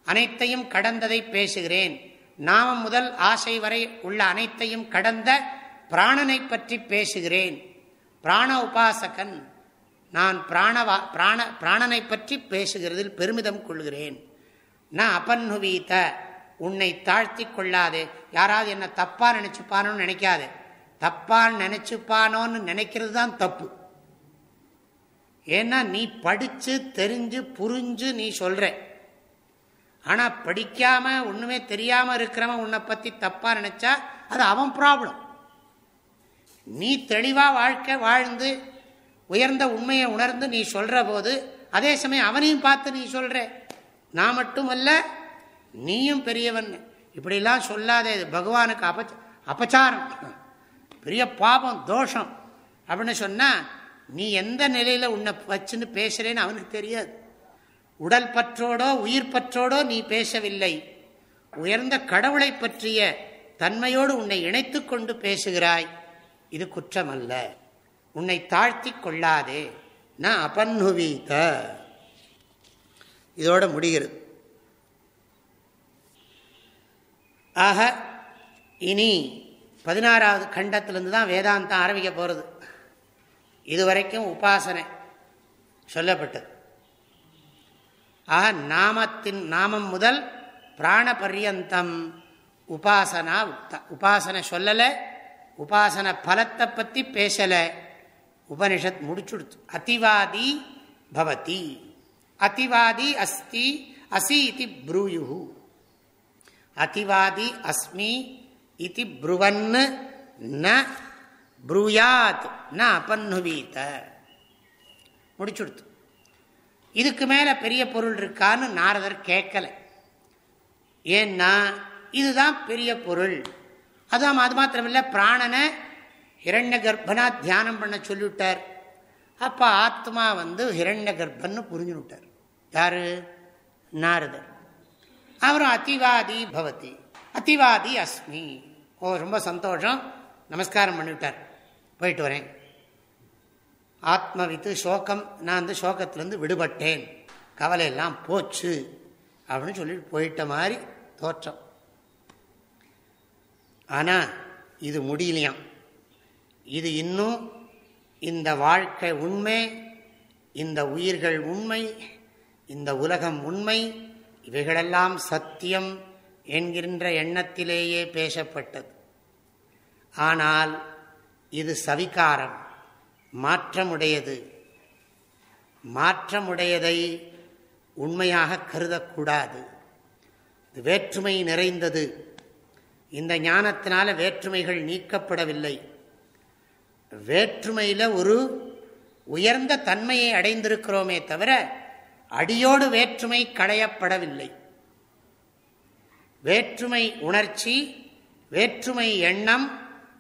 Speaker 1: அனைத்தையும் கடந்ததை பேசுகிறேன். நாமம் முதல் ஆசை வரை உள்ள அனைத்தையும் கடந்த பிராணனை பற்றி பேசுகிறேன். பிராண உபாசகன் நான் பிராணவா பிராண பிராணனை பற்றி பேசுகிறதில் பெருமிதம் கொள்கிறேன். நான் அபன்னுவீத்த உன்னை தாழ்த்தி கொள்ளாதே. யாராவது என்ன தப்பா நினைச்சுப்பானோன்னு நினைக்காது. தப்பான்னு நினைச்சுப்பானோன்னு நினைக்கிறது தான் தப்பு. ஏன்னா நீ படிச்சு தெரிஞ்சு புரிஞ்சு நீ சொல்ற. ஆனா படிக்காம ஒண்ணுமே தெரியாம இருக்கிறவன் உன்னை பத்தி தப்பா நினைச்சா அது அவன் ப்ராப்ளம் நீ தெளிவா வாழ்க்கை வாழ்ந்து உயர்ந்த உண்மையை உணர்ந்து நீ சொல்ற போது அதே சமயம் அவனையும் பார்த்து நீ சொல்ற. நான் மட்டுமல்ல நீயும் பெரியவன். இப்படிலாம் சொல்லாதே பகவானுக்கு அப அபச்சாரம். பெரிய பாபம் தோஷம். அப்படின்னு சொன்னால் நீ எந்த நிலையில் உன்னை வச்சுன்னு பேசுறேன்னு அவனுக்கு தெரியாது. உடல் பற்றோடோ உயிர் பற்றோடோ நீ பேசவில்லை. உயர்ந்த கடவுளை பற்றிய தன்மையோடு உன்னை இணைத்து கொண்டு பேசுகிறாய். இது குற்றம் அல்ல உன்னை தாழ்த்தி கொள்ளாதே. நான் அபன்னுவீத. இதோட முடிகிறது. ஆக இனி பதினாறாவது கண்டத்திலிருந்து தான் வேதாந்தம் ஆரம்பிக்க போகிறது இதுவரைக்கும் உபாசனை சொல்லப்பட்டது. ஆக நாமத்தின் நாமம் முதல் பிராண பர்யந்தம் உபாசனா உக்தா. உபாசனை சொல்லலை உபாசன பலத்தை பற்றி பேசலை. உபனிஷத் முடிச்சுடுத்து அதிவாதி பவதி. அதிவாதி அஸ்தி அசி இது ப்ரூயு அதிவாதி அஸ்மி இது புருவன் ந ப்ரூயாத் ந அப்பன்னுவீத்த முடிச்சுடுத்து. இதுக்கு மேலே பெரிய பொருள் இருக்கான்னு நாரதர் கேட்கலை. ஏன்னா இதுதான் பெரிய பொருள். அதுதான் அது மாத்திரமில்லை பிராணனை ஹிரண்ய கர்ப்பனா தியானம் பண்ண சொல்லிவிட்டார். அப்போ ஆத்மா வந்து ஹிரண்ய கர்ப்பன்னு புரிஞ்சு விட்டார் யாரு? நாரதர். அப்புறம் அதிவாதி பவதி. அதிவாதி அஸ்மி. ஓ ரொம்ப சந்தோஷம். நமஸ்காரம் பண்ணிவிட்டார். போயிட்டு வரேன். ஆத்மவித்து சோகம் நான் வந்து சோகத்திலேருந்து விடுபட்டேன். கவலையெல்லாம் போச்சு. அப்படின்னு சொல்லிட்டு போயிட்ட மாதிரி தோற்றம். ஆனால் இது முடியலையாம். இது இன்னும் இந்த வாழ்க்கை உண்மை இந்த உயிர்கள் உண்மை இந்த உலகம் உண்மை இவைகளெல்லாம் சத்தியம் என்கின்ற எண்ணத்திலேயே பேசப்பட்டது. ஆனால் இது சவிகாரம் மாற்றமுடையது. மாற்றமுடையதை உண்மையாக கருதக்கூடாது. இது வேற்றுமை நிறைந்தது. இந்த ஞானத்தினால வேற்றுமைகள் நீக்கப்படவில்லை. வேற்றுமையில் ஒரு உயர்ந்த தன்மையை அடைந்திருக்கிறோமே தவிர அடியோடு வேற்றுமை களையப்படவில்லை வேற்றுமை உணர்ச்சி வேற்றுமை எண்ணம்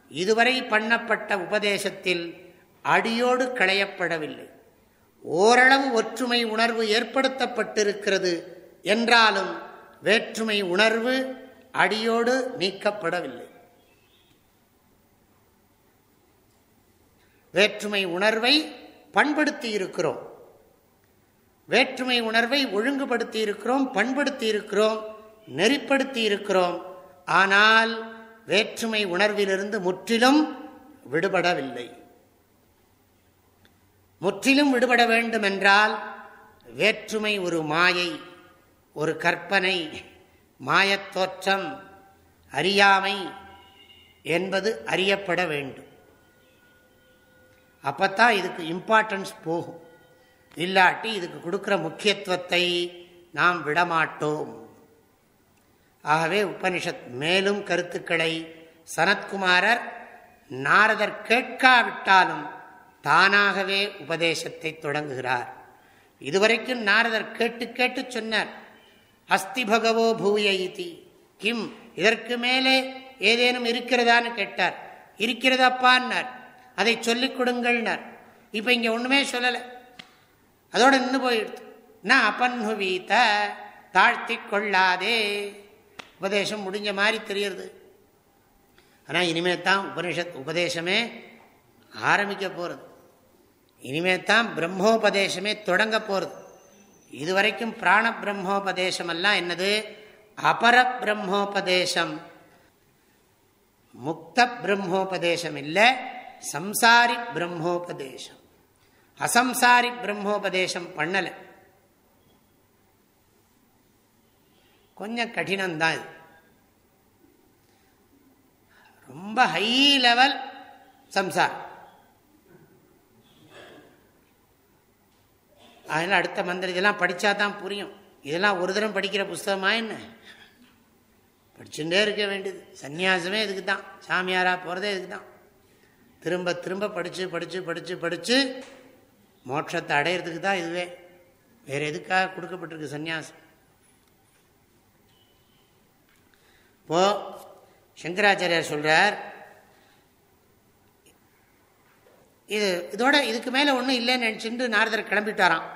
Speaker 1: இதுவரை பண்ணப்பட்ட உபதேசத்தில் அடியோடு களையப்படவில்லை ஓரளவு ஒற்றுமை உணர்வு ஏற்படுத்தப்பட்டிருக்கிறது என்றாலும் வேற்றுமை உணர்வு அடியோடு நீக்கப்படவில்லை. வேற்றுமை உணர்வை பண்படுத்தி இருக்கிறோம் வேற்றுமை உணர்வை ஒழுங்குபடுத்தி இருக்கிறோம் பண்படுத்தி இருக்கிறோம் நெறிப்படுத்தி இருக்கிறோம் ஆனால் வேற்றுமை உணர்விலிருந்து முற்றிலும் விடுபடவில்லை. முற்றிலும் விடுபட வேண்டும் என்றால் வேற்றுமை ஒரு மாயை ஒரு கற்பனை மாயத்தோற்றம் அறியாமை என்பது அறியப்பட வேண்டும். அப்பத்தான் இதுக்கு இம்பார்ட்டன்ஸ் போகும். இல்லாட்டி இதுக்கு கொடுக்குற முக்கியத்துவத்தை நாம் விடமாட்டோம். ஆகவே உபனிஷத் மேலும் கருத்துக்களை சனத்குமாரர் நாரதர் கேட்காவிட்டாலும் தானாகவே உபதேசத்தை தொடங்குகிறார். இதுவரைக்கும் நாரதர் கேட்டு கேட்டு சொன்னார் அஸ்தி பகவோ பூய இதி. கிம் இதற்கு மேலே ஏதேனும் இருக்கிறதான்னு கேட்டார். இருக்கிறதாப்பான்னார் அதை சொல்லிக் கொடுங்கள்னார். இப்போ இங்கே ஒன்றுமே சொல்லலை. அதோட நின்று போயிடுது. நான் அப்பன்ஹுவீத்த தாழ்த்தி கொள்ளாதே உபதேசம் முடிஞ்ச மாதிரி தெரியுது ஆனால் இனிமே தான் உபனிஷத் உபதேசமே ஆரம்பிக்க போகிறது இனிமே தான் பிரம்மோபதேசமே தொடங்க போகிறது இதுவரைக்கும் பிராண பிரம்மோபதேசமெல்லாம் என்னது? அபர பிரம்மோபதேசம் முக்த பிரம்மோபதேசம் இல்லை சம்சாரி பிரம்மோபதேசம் அசம்சாரி பிரம்மோபதேசம் பண்ணலை. கொஞ்சம் கடினம்தான் இது. ரொம்ப ஹை லெவல் சம்சார் அதனால் அடுத்த மந்திரம் இதெல்லாம் படித்தா தான் புரியும். இதெல்லாம் ஒரு தரம் படிக்கிற புஸ்தகமா என்ன? படிச்சுட்டே இருக்க வேண்டியது. சன்னியாசமே இதுக்கு தான் சாமியாராக போகிறதே இதுக்கு தான் திரும்ப திரும்ப படித்து படித்து படித்து படித்து மோட்சத்தை அடையிறதுக்கு தான் இதுவே. வேறு எதுக்காக கொடுக்கப்பட்டிருக்கு சன்னியாசம் இப்போ சங்கராச்சாரியார் சொல்கிறார் இது இதோட இதுக்கு மேலே ஒன்றும் இல்லைன்னு நினச்சிட்டு நாரதர் கிளம்பிட்டாராம்.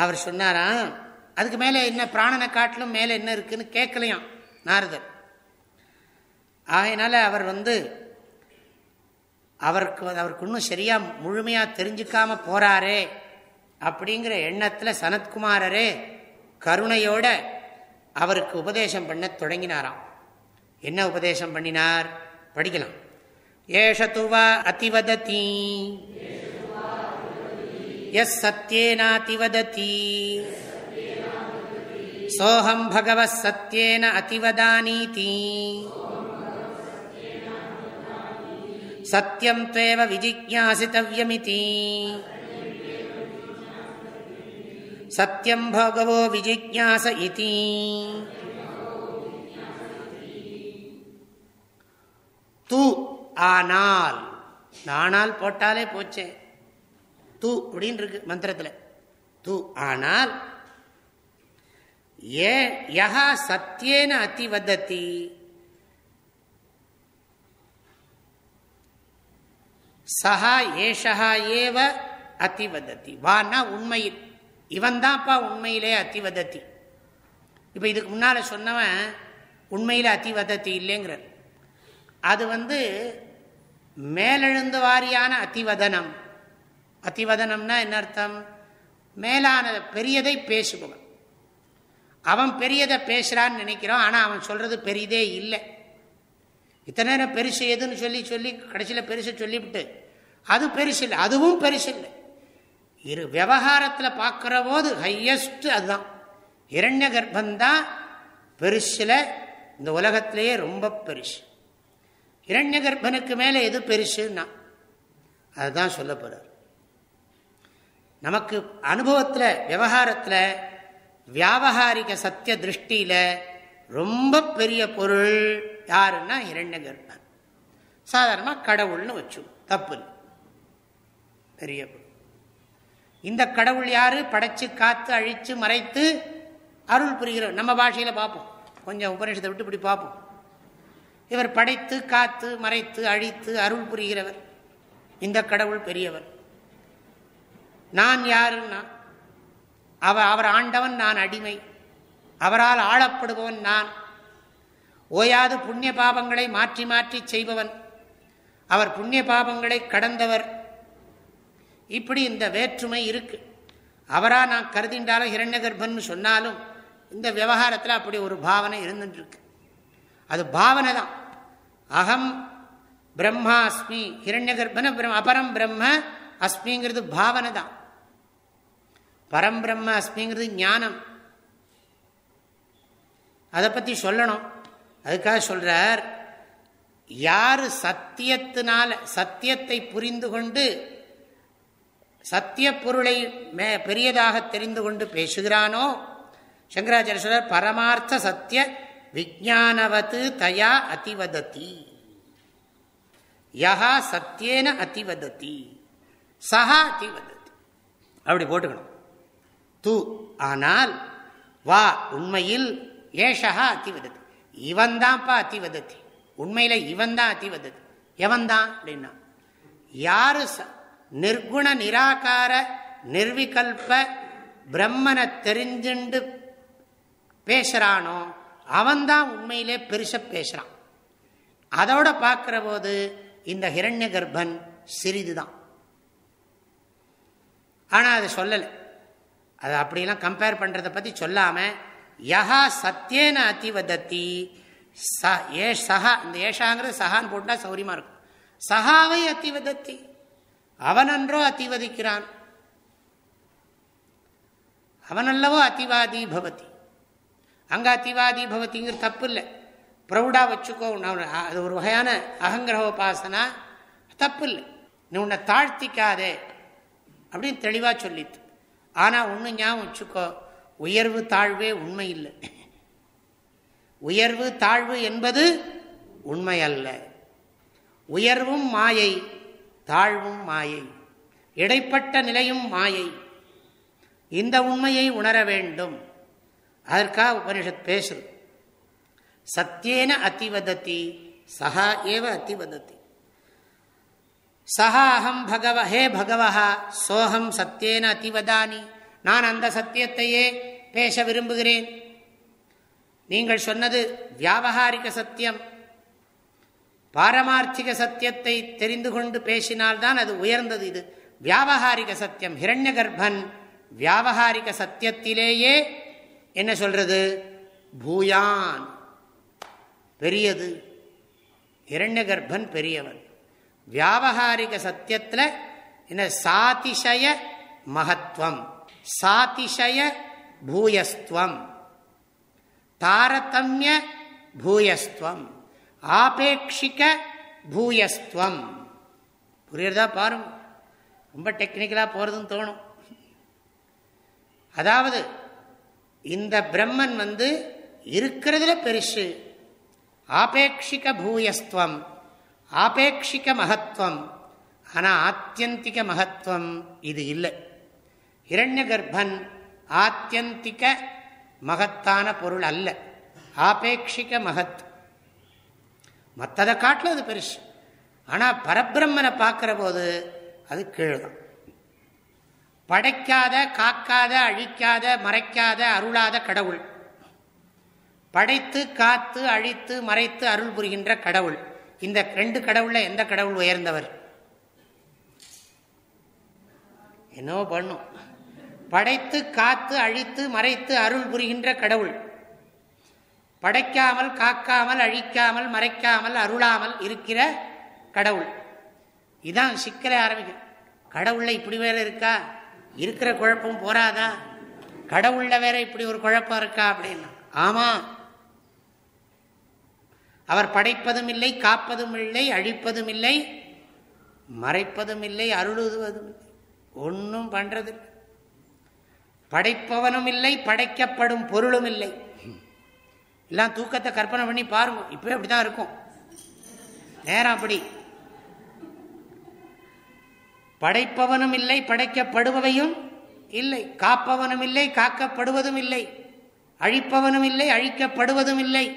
Speaker 1: அவர் சொன்னாராம் அதுக்கு மேலே என்ன பிராணனை காட்டிலும் மேலே என்ன இருக்குன்னு கேட்கலையாம் நாரதர். ஆகையினால அவர் வந்து அவருக்கு அவருக்கு இன்னும் சரியாக முழுமையாக தெரிஞ்சுக்காம போகிறாரே அப்படிங்கிற எண்ணத்தில் சனத்குமாரரே கருணையோட அவருக்கு உபதேசம் பண்ண தொடங்கினாராம். என்ன உபதேசம் பண்ணினார்? படிக்கலாம். ஏஷத்துவா அதிவததி எஸ் சத்யேனாதிவததி சோஹம் பகவத் சத்யேன அதிவதானீதி. சத்தியம் துவேவ விஜிஜாசித்தவியமிதி சத்தியம் பகவோ விஜிஜாச இதி. தூ ஆனால் ஆனால் போட்டாலே போச்சே. தூ அப்படின்னு இருக்கு மந்திரத்தில். தூ ஆனால் ஏ யா சத்தியேன அத்திவதத்தி சஹா ஏஷா ஏவ அதிவதத்தி வான்னா உண்மையில் இவன் தான்ப்பா உண்மையிலே அதிவதத்தி இப்போ இதுக்கு முன்னால் சொன்னவன் உண்மையில் அதிவதத்தி இல்லைங்கிறார். அது வந்து மேலெழுந்த வாரியான அதிவதனம் அதிவதனம்னா என்ன அர்த்தம்? மேலான பெரியதை பேசுபவன். அவன் பெரியதை பேசுகிறான்னு நினைக்கிறான் ஆனால் அவன் சொல்கிறது பெரியதே இல்லை. இத்தனை நேரம் பெருசு எதுன்னு சொல்லி சொல்லி கடைசியில் பெருசு சொல்லிவிட்டு அது பெருசு இல்லை அதுவும் பெருசு இல்லை. இரு விவகாரத்தில் பார்க்குற போது ஹையஸ்ட்டு அதுதான். இரண்ய கர்ப்பந்தான் பெருசில் இந்த உலகத்திலேயே ரொம்ப பெருசு. இரண்ய கர்ப்பனுக்கு மேலே எது பெருசுன்னா அதுதான் சொல்ல போகிறார் நமக்கு அனுபவத்தில் விவகாரத்தில் வியாபகாரிக சத்திய திருஷ்டியில் ரொம்ப பெரிய பொருள் யாருன்னா இரண்ய கர்ப்பன். சாதாரணமாக கடவுள்னு வச்சு தப்பு பெரிய இந்த கடவுள் யாரு? படைச்சு காத்து அழித்து மறைத்து அருள் புரிகிறவர். நம்ம பாஷையில் பார்ப்போம். கொஞ்சம் உபநிஷத்தை விட்டு இப்படி பார்ப்போம். இவர் படைத்து காத்து மறைத்து அழித்து அருள் புரிகிறவர். இந்த கடவுள் பெரியவர். நான் யாருன்னா அவர் அவர் ஆண்டவன் நான் அடிமை. அவரால் ஆளப்படுபவன் நான். ஓயாது புண்ணிய பாபங்களை மாற்றி மாற்றி செய்பவன். அவர் புண்ணிய பாபங்களை கடந்தவர். இப்படி இந்த வேற்றுமை இருக்கு. அவரா நான் கருதின்றாலும் ஹிரண்ய கர்ப்பன் சொன்னாலும் இந்த விவகாரத்தில் அப்படி ஒரு பாவனை இருந்துட்டுருக்கு. அது பாவனை தான். அகம் பிரம்மாஸ்மி ஹிரண்ய கர்ப்பன அபரம் பிரம்ம அஸ்மிங்கிறது பாவனை தான். பரம் பிரம்ம அஸ்மிங்கிறது ஞானம். அதை பற்றி சொல்லணும். அதுக்காக சொல்றார் யார் சத்தியத்தினால சத்தியத்தை புரிந்து கொண்டு சத்திய பொருளை பெரியதாக தெரிந்து கொண்டு பேசுகிறானோ? சங்கராச்சாரிய சொல்றார் பரமார்த்த சத்திய விஜானவத்து தயா அதிவதத்தி. யஹா சத்தியேன அதிவதத்தி. சஹா அதிவதத்தி. அப்படி போட்டுக்கணும். தூ ஆனால் வா உண்மையில் ஏஷா அதிவதத்தி. இவன் தான்ப்பா அத்திவதத்தி. உண்மையில இவன் தான் அத்திவதத்தி. எவன் தான் அப்படின்னா யாரு நிர்குண நிராகார நிர்விகல்ப பிரம்மனை தெரிஞ்சுண்டு பேசுறானோ அவன்தான் உண்மையிலே பெருச பேசுறான். அதோட பார்க்கிற போது இந்த ஹிரண்ய கர்ப்பன் சிறிதுதான். ஆனால் அதை சொல்லலை. அது அப்படிலாம் கம்பேர் பண்ணுறதை பற்றி சொல்லாமல் யஹா சத்தியேன அதிவதத்தி. ச ஏ சஹா இந்த ஏஷாங்கிறது சஹான்னு போட்டால் சௌரியமாக இருக்கும். சஹாவை அத்திவதத்தி அவனன்றோ அத்திவதிக்கிறான் அவனல்லவோ அதிவாதி பவதி. அங்கே அதிவாதி பவதிங்கிற தப்பு இல்லை ப்ரௌடாக வச்சுக்கோ அது ஒரு வகையான அகங்கிரகோபாசனா. தப்பு இல்லை நீ உன்னை தாழ்த்திக்காதே. அப்படின்னு தெளிவாக சொல்லித்து ஆனால் ஒன்று ஞாபகம் வச்சுக்கோ உயர்வு தாழ்வே உண்மை இல்லை உயர்வு தாழ்வு என்பது உண்மை அல்ல உயர்வும் மாயை தாழ்வும் மாயை. இடைப்பட்ட நிலையும் மாயை. இந்த உண்மையை உணர வேண்டும். அதற்காக உபனிஷத் பேசு சத்தியேன அத்திவதத்தி சஹா ஏவ அத்திவதத்தி. சஹா அகம் பகவ ஹே பகவஹா சோகம் சத்தியேன அத்திவதானி. நான் அந்த சத்தியத்தையே பேச விரும்புகிறேன். நீங்கள் சொன்னது வியாபகாரிக சத்தியம். பாரமார்த்திக சத்தியத்தை தெரிந்து கொண்டு பேசினால்தான் அது உயர்ந்தது இது. வியாபகாரிக சத்தியம் ஹிரண்ய கர்ப்பன் வியாபகாரிக சத்தியத்திலேயே என்ன சொல்றது? பூயான். பெரியது. இரண்ய கர்ப்பன் பெரியவன். வியாபகாரிக சத்தியத்தில் என்ன சாதிசய மகத்துவம். சாதிஷய பூயஸ்துவம். தாரதமிய பூயஸ்துவம். ஆபேட்சிக பூயஸ்துவம். புரியுறதா? பாருங்க. ரொம்ப டெக்னிக்கலாக போகிறதுன்னு தோணும். அதாவது இந்த பிரம்மன் வந்து இருக்கிறதுல பெருசு. ஆபேட்சிக பூயஸ்துவம். ஆபேட்சிக மகத்துவம். ஆனால் ஆத்தியந்திக மகத்துவம் இது இல்லை. இரண்ய கர்ப்பன் ஆத்தியந்திக மகத்தான பொருள் அல்ல. ஆபேட்சிக மகத். மற்றதை காட்டில் அது பெருசு. ஆனால் பரபிரம்மனை பார்க்குற போது அது கீழ்தான். படைக்காத காக்காத அழிக்காத மறைக்காத அருளாத கடவுள். படைத்து காத்து அழித்து மறைத்து அருள் புரிகின்ற கடவுள். இந்த ரெண்டு கடவுளில் எந்த கடவுள் உயர்ந்தவர்? என்னவோ பண்ணும். படைத்து காத்து அழித்து மறைத்து அருள் புரிகின்ற கடவுள். படைக்காமல் காக்காமல் அழிக்காமல் மறைக்காமல் அருளாமல் இருக்கிற கடவுள். இதான் சிக்கலை ஆரம்பிக்கும். கடவுள்ல இப்படி வேற இருக்கா? இருக்கிற குழப்பம் போராதா கடவுள்ல வேற இப்படி ஒரு குழப்பம் இருக்கா அப்படின்னா? ஆமா. அவர் படைப்பதும் இல்லை காப்பதும் இல்லை அழிப்பதும் இல்லை மறைப்பதும் இல்லை அருளுவதும் இல்லை. ஒன்றும் பண்றதில்லை. படைப்பவனும் இல்லை படைக்கப்படும் பொருளும் இல்லை. எல்லாம் தூக்கத்தை கற்பனை பண்ணி பாருங்க. இப்பவே அப்படிதான் இருக்கும். நேரம் அப்படி. படைப்பவனும் இல்லை படைக்கப்படுபவையும் இல்லை. காப்பவனும் இல்லை காக்கப்படுவதும் இல்லை. அழிப்பவனும் இல்லை அழிக்கப்படுவதும் இல்லை.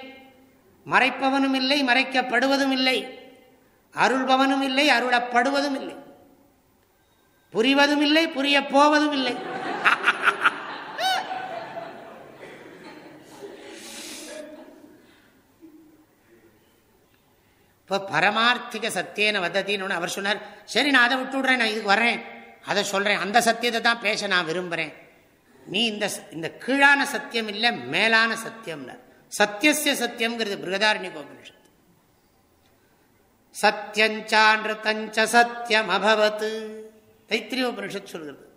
Speaker 1: மறைப்பவனும் இல்லை மறைக்கப்படுவதும் இல்லை. அருள்பவனும் இல்லை அருளப்படுவதும் இல்லை. புரிவதும் இல்லை புரிய போவதும் இல்லை. இப்போ பரமார்த்திக சத்தியன வதத்தின்னு அவர் சொன்னார் சரி நான் அதை விட்டு விடுறேன் நான் இதுக்கு வர்றேன். அதை சொல்கிறேன் அந்த சத்தியத்தை தான் பேச நான் விரும்புகிறேன் நீ இந்த இந்த கீழான சத்தியம் இல்லை மேலான சத்தியம்ல சத்தியசிய சத்தியம்ங்கிறது பிருகதாரண்யகோபனிஷத் சத்தியஞ்சான்றுதஞ்ச சத்தியம் அபவத் தைத்திரிய உபனிஷத் சொல்கிறது.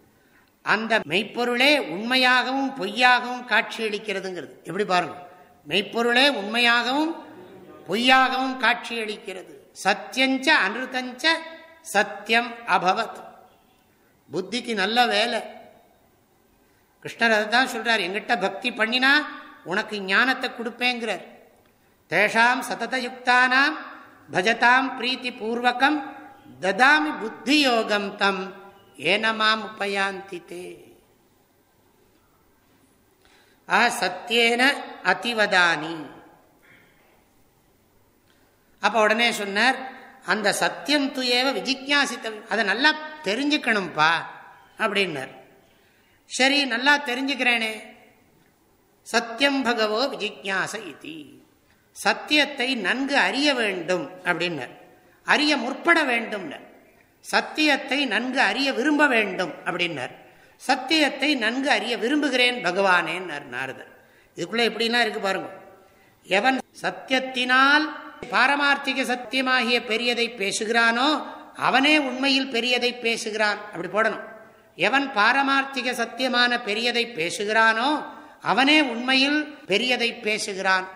Speaker 1: அந்த மெய்ப்பொருளே உண்மையாகவும் பொய்யாகவும் காட்சியளிக்கிறதுங்கிறது. எப்படி பாருங்க? மெய்ப்பொருளே உண்மையாகவும் பொய்யாகவும் காட்சியளிக்கிறது. சத்தியஞ்ச அனுதஞ்ச சத்தியம் அபவத். புத்திக்கு நல்ல வேலை. கிருஷ்ணர் அதை தான் சொல்றார் எங்கிட்ட பக்தி பண்ணினா உனக்கு ஞானத்தை கொடுப்பேங்கிறார். தேஷாம் சததயுக்தானாம் பஜதாம் பிரீத்தி பூர்வகம் ததாமி புத்தி யோகம் தம் ஏனமாம் உபயாந்தி தே ஆ சத்தியேன அதிவதானி. அப்போ உடனே சொன்னார் அந்த சத்தியம் துயவ விஜிக்யாசித்தம் அதை நல்லா தெரிஞ்சுக்கணும்ப்பா அப்படின்னார். சரி நல்லா தெரிஞ்சுக்கிறேனே. சத்தியம் பகவோ விஜிக்யாச இதி. சத்தியத்தை நன்கு அறிய வேண்டும் அப்படின்னர். அறிய முற்பட வேண்டும் சத்தியத்தை நன்கு அறிய விரும்ப வேண்டும் அப்படின்னர். சத்தியத்தை நன்கு அறிய விரும்புகிறேன் பகவானேன் நாரதர். இதுக்குள்ளே எப்படின்னா இருக்கு பாருங்க. எவன் சத்தியத்தினால் பாரமார்த்திக சத்தியமாகிய பெரியதை பேசுகிறானோ அவனே உண்மையில் பெரியதை பேசுகிறான். அப்படி போடணும். எவன் பாரமார்த்திக சத்தியமான பெரியதை பேசுகிறானோ அவனே உண்மையில் பெரியதை பேசுகிறான்.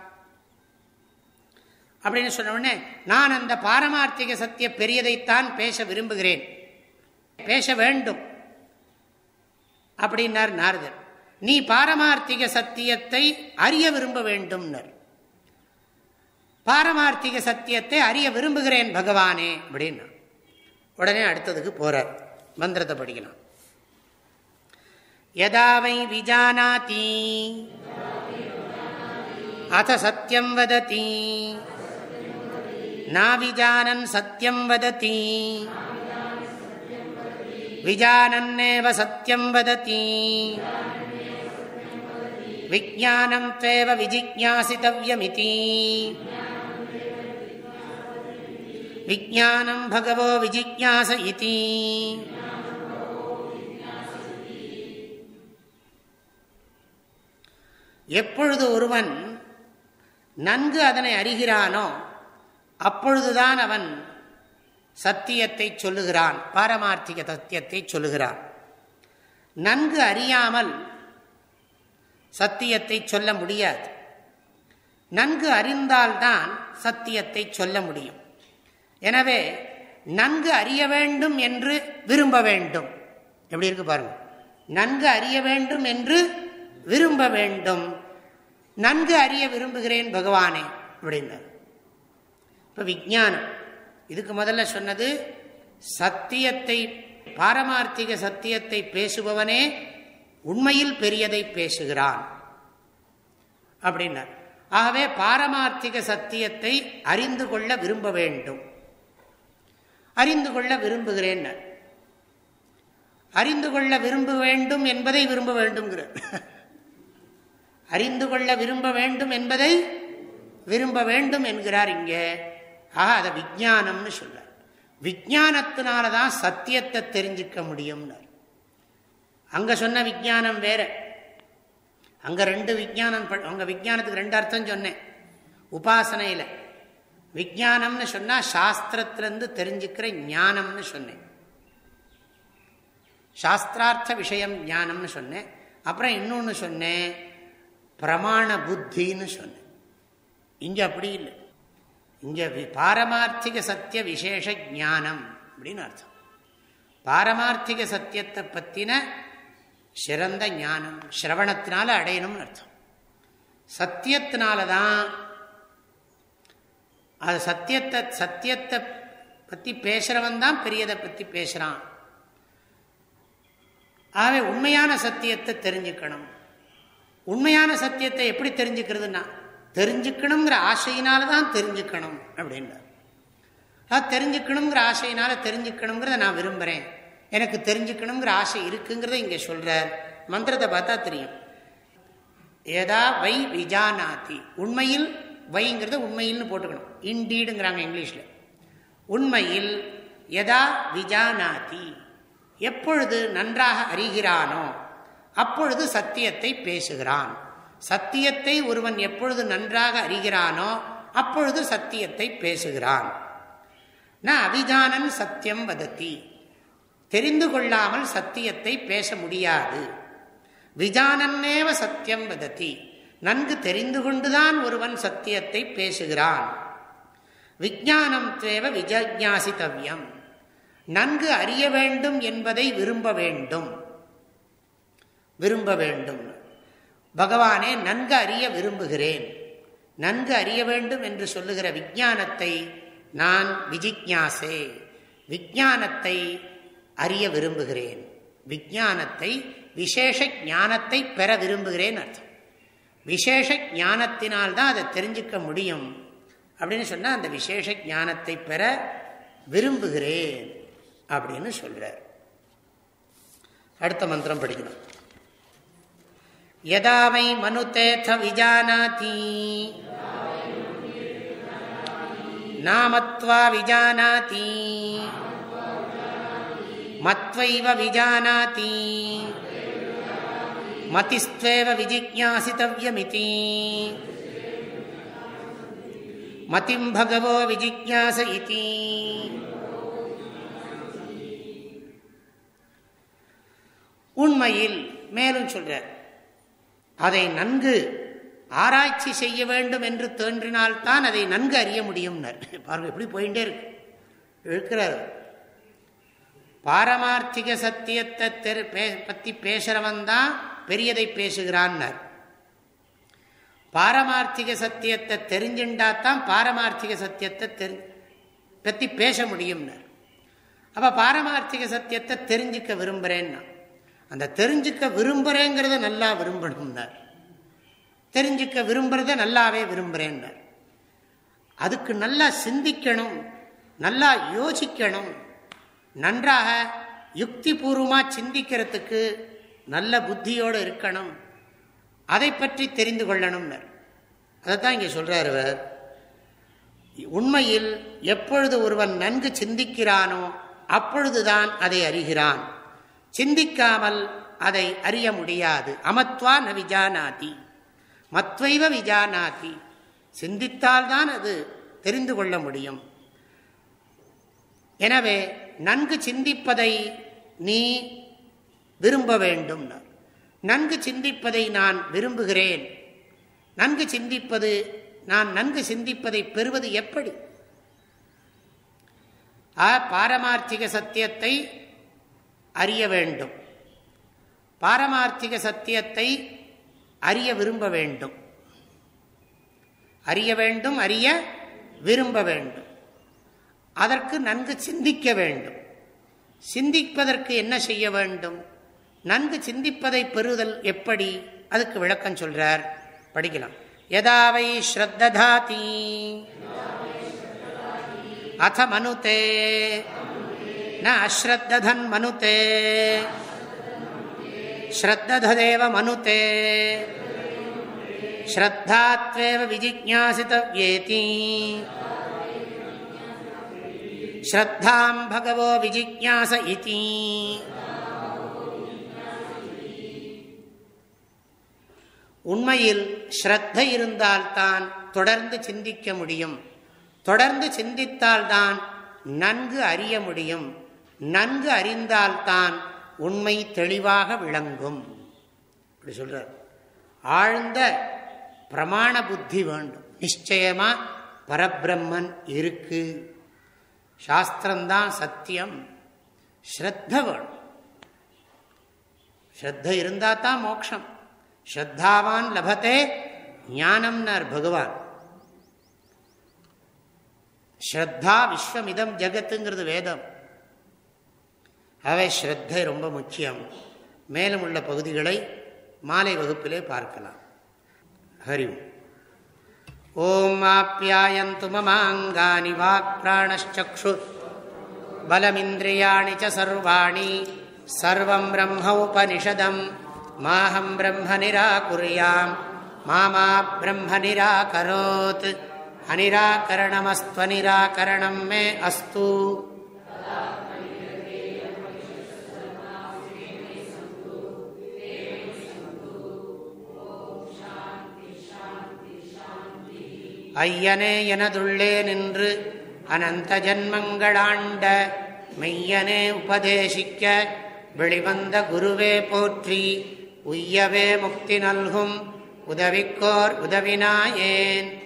Speaker 1: அப்படின்னு சொன்ன உடனே நான் அந்த பாரமார்த்திக சத்திய பெரியதைத்தான் பேச விரும்புகிறேன். பேச வேண்டும். அப்படின்னார் நாரதர். நீ பாரமார்த்திக சத்தியத்தை அறிய விரும்ப வேண்டும் பாரமார்த்திக சத்தியத்தை அறிய விரும்புகிறேன் பகவானே அப்படின்னா உடனே அடுத்ததுக்கு போறார். மந்திரத்தை படிக்கலாம் யதாவை விஜானாதி. அத சத்தியம் வததி. நாவிஜானன் சத்தியம் வததி. விஜானன்னேவ சத்தியம் வததி. விஜானம் தேவ விஜிஜாசித்தவியமிதி விஜானம் பகவோ விஜிஜாச இதி. எப்பொழுது ஒருவன் நன்கு அதனை அறிகிறானோ அப்பொழுதுதான் அவன் சத்தியத்தை சொல்லுகிறான் பாரமார்த்திக சத்தியத்தை சொல்லுகிறான். நன்கு அறியாமல் சத்தியத்தை சொல்ல முடியாது. நன்கு அறிந்தால்தான் சத்தியத்தை சொல்ல முடியும். எனவே நன்கு அறிய வேண்டும் என்று விரும்ப வேண்டும். எப்படி இருக்கு பாருங்க. நன்கு அறிய வேண்டும் என்று விரும்ப வேண்டும். நன்கு அறிய விரும்புகிறேன் பகவானே அப்படின்னார். இப்போ விஜானம் இதுக்கு முதல்ல சொன்னது சத்தியத்தை பாரமார்த்திக சத்தியத்தை பேசுபவனே உண்மையில் பெரியதை பேசுகிறான். அப்படின்னார். ஆகவே பாரமார்த்திக சத்தியத்தை அறிந்து கொள்ள விரும்ப வேண்டும். அறிந்து கொள்ள விரும்புகிறேன் அறிந்து கொள்ள விரும்ப வேண்டும் என்பதை விரும்ப வேண்டும்ங்கிறார். அறிந்து கொள்ள விரும்ப வேண்டும் என்பதை விரும்ப வேண்டும் என்கிறார் இங்கே. ஆக அதை விஜானம்னு சொல்றார். விஜானத்தினால தான் சத்தியத்தை தெரிஞ்சுக்க முடியும்னார். அங்க சொன்ன விஜானம் வேற. அங்க ரெண்டு விஜானம் அங்க விஜானத்துக்கு ரெண்டு அர்த்தம் சொன்னேன். உபாசனையில். விஜானம்னு சொன்னால் சாஸ்திரத்திலேருந்து தெரிஞ்சுக்கிற ஞானம்னு சொன்னேன். சாஸ்திரார்த்த விஷயம் ஞானம்னு சொன்னேன். அப்புறம் இன்னொன்று சொன்னேன் பிரமாண புத்தின்னு சொன்னேன். இங்கே அப்படி இல்லை. இங்கே பாரமார்த்திக சத்திய விசேஷ ஜானம் அப்படின்னு அர்த்தம். பாரமார்த்திக சத்தியத்தை பற்றின சிறந்த ஞானம் சிரவணத்தினால அடையணும்னு அர்த்தம். சத்தியத்தினால தான் அது சத்தியத்தை சத்தியத்தை பற்றி பேசுகிறவன் தான் பெரியதை பற்றி பேசுகிறான் ஆகவே உண்மையான சத்தியத்தை தெரிஞ்சுக்கணும். உண்மையான சத்தியத்தை எப்படி தெரிஞ்சுக்கிறதுனா தெரிஞ்சுக்கணுங்கிற ஆசையினால தான் தெரிஞ்சுக்கணும் அப்படின்றார். தெரிஞ்சுக்கணுங்கிற ஆசையினால தெரிஞ்சுக்கணுங்கிறத நான் விரும்புகிறேன் எனக்கு தெரிஞ்சுக்கணுங்கிற ஆசை இருக்குங்கிறத இங்கே சொல்கிறார் மந்திரத்தை பார்த்தா தெரியும். ஏதா வை விஜானாதி. உண்மையில் வைங்கிறத உண்மையில்னு போட்டுக்கணும். இன்டீடுங்கிறாங்க இங்கிலீஷில். உண்மையில் எதா விஜானாதி. எப்பொழுது நன்றாக அறிகிறானோ அப்பொழுது சத்தியத்தை பேசுகிறான். சத்தியத்தை ஒருவன் எப்பொழுது நன்றாக அறிகிறானோ அப்பொழுது சத்தியத்தை பேசுகிறான். ந அவிஜானன் சத்தியம் வதத்தி. தெரிந்து கொள்ளாமல் சத்தியத்தை பேச முடியாது. விஜானன்னேவ சத்தியம் வதத்தி. நன்கு தெரிந்து கொண்டுதான் ஒருவன் சத்தியத்தை பேசுகிறான். விஜானம் தேவ விஜாசித்தவியம் நன்கு அறிய வேண்டும் என்பதை விரும்ப வேண்டும். விரும்ப வேண்டும். பகவானே நன்கு அறிய விரும்புகிறேன். நன்கு அறிய வேண்டும் என்று சொல்லுகிற விஜானத்தை நான் விஜிக்யாசே விஜானத்தை அறிய விரும்புகிறேன். விஜானத்தை விசேஷ ஞானத்தை பெற விரும்புகிறேன் அர்த்தம். விசேஷ ஞானத்தினால்தான் அதை தெரிஞ்சுக்க முடியும். அப்படின்னு சொன்னால் அந்த விசேஷ ஞானத்தை பெற விரும்புகிறேன் அப்படின்னு சொல்கிறார் அடுத்த மந்திரம் படிக்கணும். யதாவை மனுதேத விஜானாதி. நாமத்வா விஜானாதி. மத்வைவ விஜானாதி. மதிஸ்துவேவ விஜிஜாசித்தவியமிதி மதிம் பகவோ விஜிஜாச இதி. உண்மையில் மேலும் சொல்றார் அதை நன்கு ஆராய்ச்சி செய்ய வேண்டும் என்று தோன்றினால்தான் அதை நன்கு அறிய முடியும் பாருங்க எப்படி போயிட்டே இருக்கு. இருக்கிறார் பாரமார்த்திக சத்தியத்தை தெரு பத்தி பேசுறவன் தான் பெரியதை பேசுகிறான்னார். பாரமார்த்திக சத்தியத்தை தெரிஞ்சுண்டாத்தான் பாரமார்த்திக சத்தியத்தை தெரி பற்றி பேச முடியும்னார். அப்போ பாரமார்த்திக சத்தியத்தை தெரிஞ்சுக்க விரும்புகிறேன்னா அந்த தெரிஞ்சுக்க விரும்புகிறேங்கிறத நல்லா விரும்பணும்னார். தெரிஞ்சுக்க விரும்புகிறத நல்லாவே விரும்புகிறேன்னார் அதுக்கு நல்லா சிந்திக்கணும் நல்லா யோசிக்கணும் நன்றாக யுக்தி பூர்வமாக சிந்திக்கிறதுக்கு நல்ல புத்தியோடு இருக்கணும். அதை பற்றி தெரிந்து கொள்ளணும்னர். அதைத்தான் இங்கே சொல்கிறார் அவர் உண்மையில் எப்பொழுது ஒருவன் நன்கு சிந்திக்கிறானோ அப்பொழுதுதான் அதை அறிகிறான். சிந்திக்காமல் அதை அறிய முடியாது. அமத்வா ந விஜானாதி. மத்வைவ விஜானாதி. சிந்தித்தால்தான் அது தெரிந்து கொள்ள முடியும். எனவே நன்கு சிந்திப்பதை நீ விரும்ப வேண்டும் நன்கு சிந்திப்பதை நான் விரும்புகிறேன். நன்கு சிந்திப்பது நான் நன்கு சிந்திப்பதை பெறுவது எப்படி? பாரமார்த்திக சத்தியத்தை அறிய வேண்டும். பாரமார்த்திக சத்தியத்தை அறிய விரும்ப வேண்டும். அறிய வேண்டும் அறிய விரும்ப வேண்டும். அதற்கு நன்கு சிந்திக்க வேண்டும். சிந்திப்பதற்கு என்ன செய்ய வேண்டும்? நன்கு சிந்திப்பதை பெறுதல் எப்படி? அதுக்கு விளக்கம் சொல்றார். படிக்கலாம். யதாவை ஸ்ரத்ததாதி. அத மனுதே. ந அஸ்ரத்ததன் மனுதே. ஸ்ரத்ததேவ மனுதே. ஸ்ரத்தாத்வேவ விஜிஜாசித்தவ்யேதி ஸ்ரத்தாம் பகவோ விஜிஜாச இதி உண்மையில் ஸ்ரத்த இருந்தால்தான் தொடர்ந்து சிந்திக்க முடியும். தொடர்ந்து சிந்தித்தால்தான் நன்கு அறிய முடியும். நன்கு அறிந்தால்தான் உண்மை தெளிவாக விளங்கும். அப்படி சொல்றார். ஆழ்ந்த பிரமாண புத்தி வேண்டும். நிச்சயமா பரபிரம்மன் இருக்கு. சாஸ்திரம்தான் சத்தியம். ஸ்ரத்த வேணும். ஸ்ரத்த இருந்தால் தான் மோட்சம் ஸ்ரத்தாவான் லபத்தே ஞானம்னார் பகவான் ஸ்ரத்தா விஸ்வமிதம் ஜகத்துங்கிறது வேதம்। அவை ஸ்ரத்தை ரொம்ப முக்கியம். மேலும் உள்ள பகுதிகளை மாலை வகுப்பிலே பார்க்கலாம். ஹரி ஓம். ஆப்யாயந்து மமாங்கானி வாக் பிராணச்சு பலமிந்திரியாணி சர்வாணி சர்வம் பிரம்ம உபனிஷதம் மாஹம் பிரம்ம நிராகுரியாம். மாமா பிரம்ம நிராகரோத். அனிராகரணமஸ்துவனிராகரணம் மே அஸ்து. ஐயனே எனதுள்ளே நின்று அனந்த ஜன்மங்களாண்ட மெய்யனே உபதேசிக்க வெளிவந்த குருவே போற்றி. உய்யவே முக்தி நல்கும். உதவிக்கோர் உதவினாயேன்.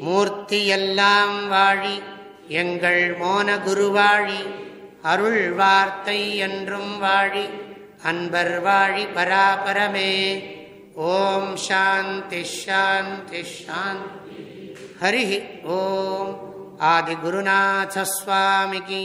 Speaker 1: மூர்த்தி எல்லாம் வாழி எங்கள் மோன குருவாழி அருள் வார்த்தை என்றும் வாழி அன்பர் வாழி பராபரமே. ஓம் சாந்தி ஷாந்தி ஷாந்தி ஹரி ஓம். ஆதிகுருநாசஸ்வாமிகி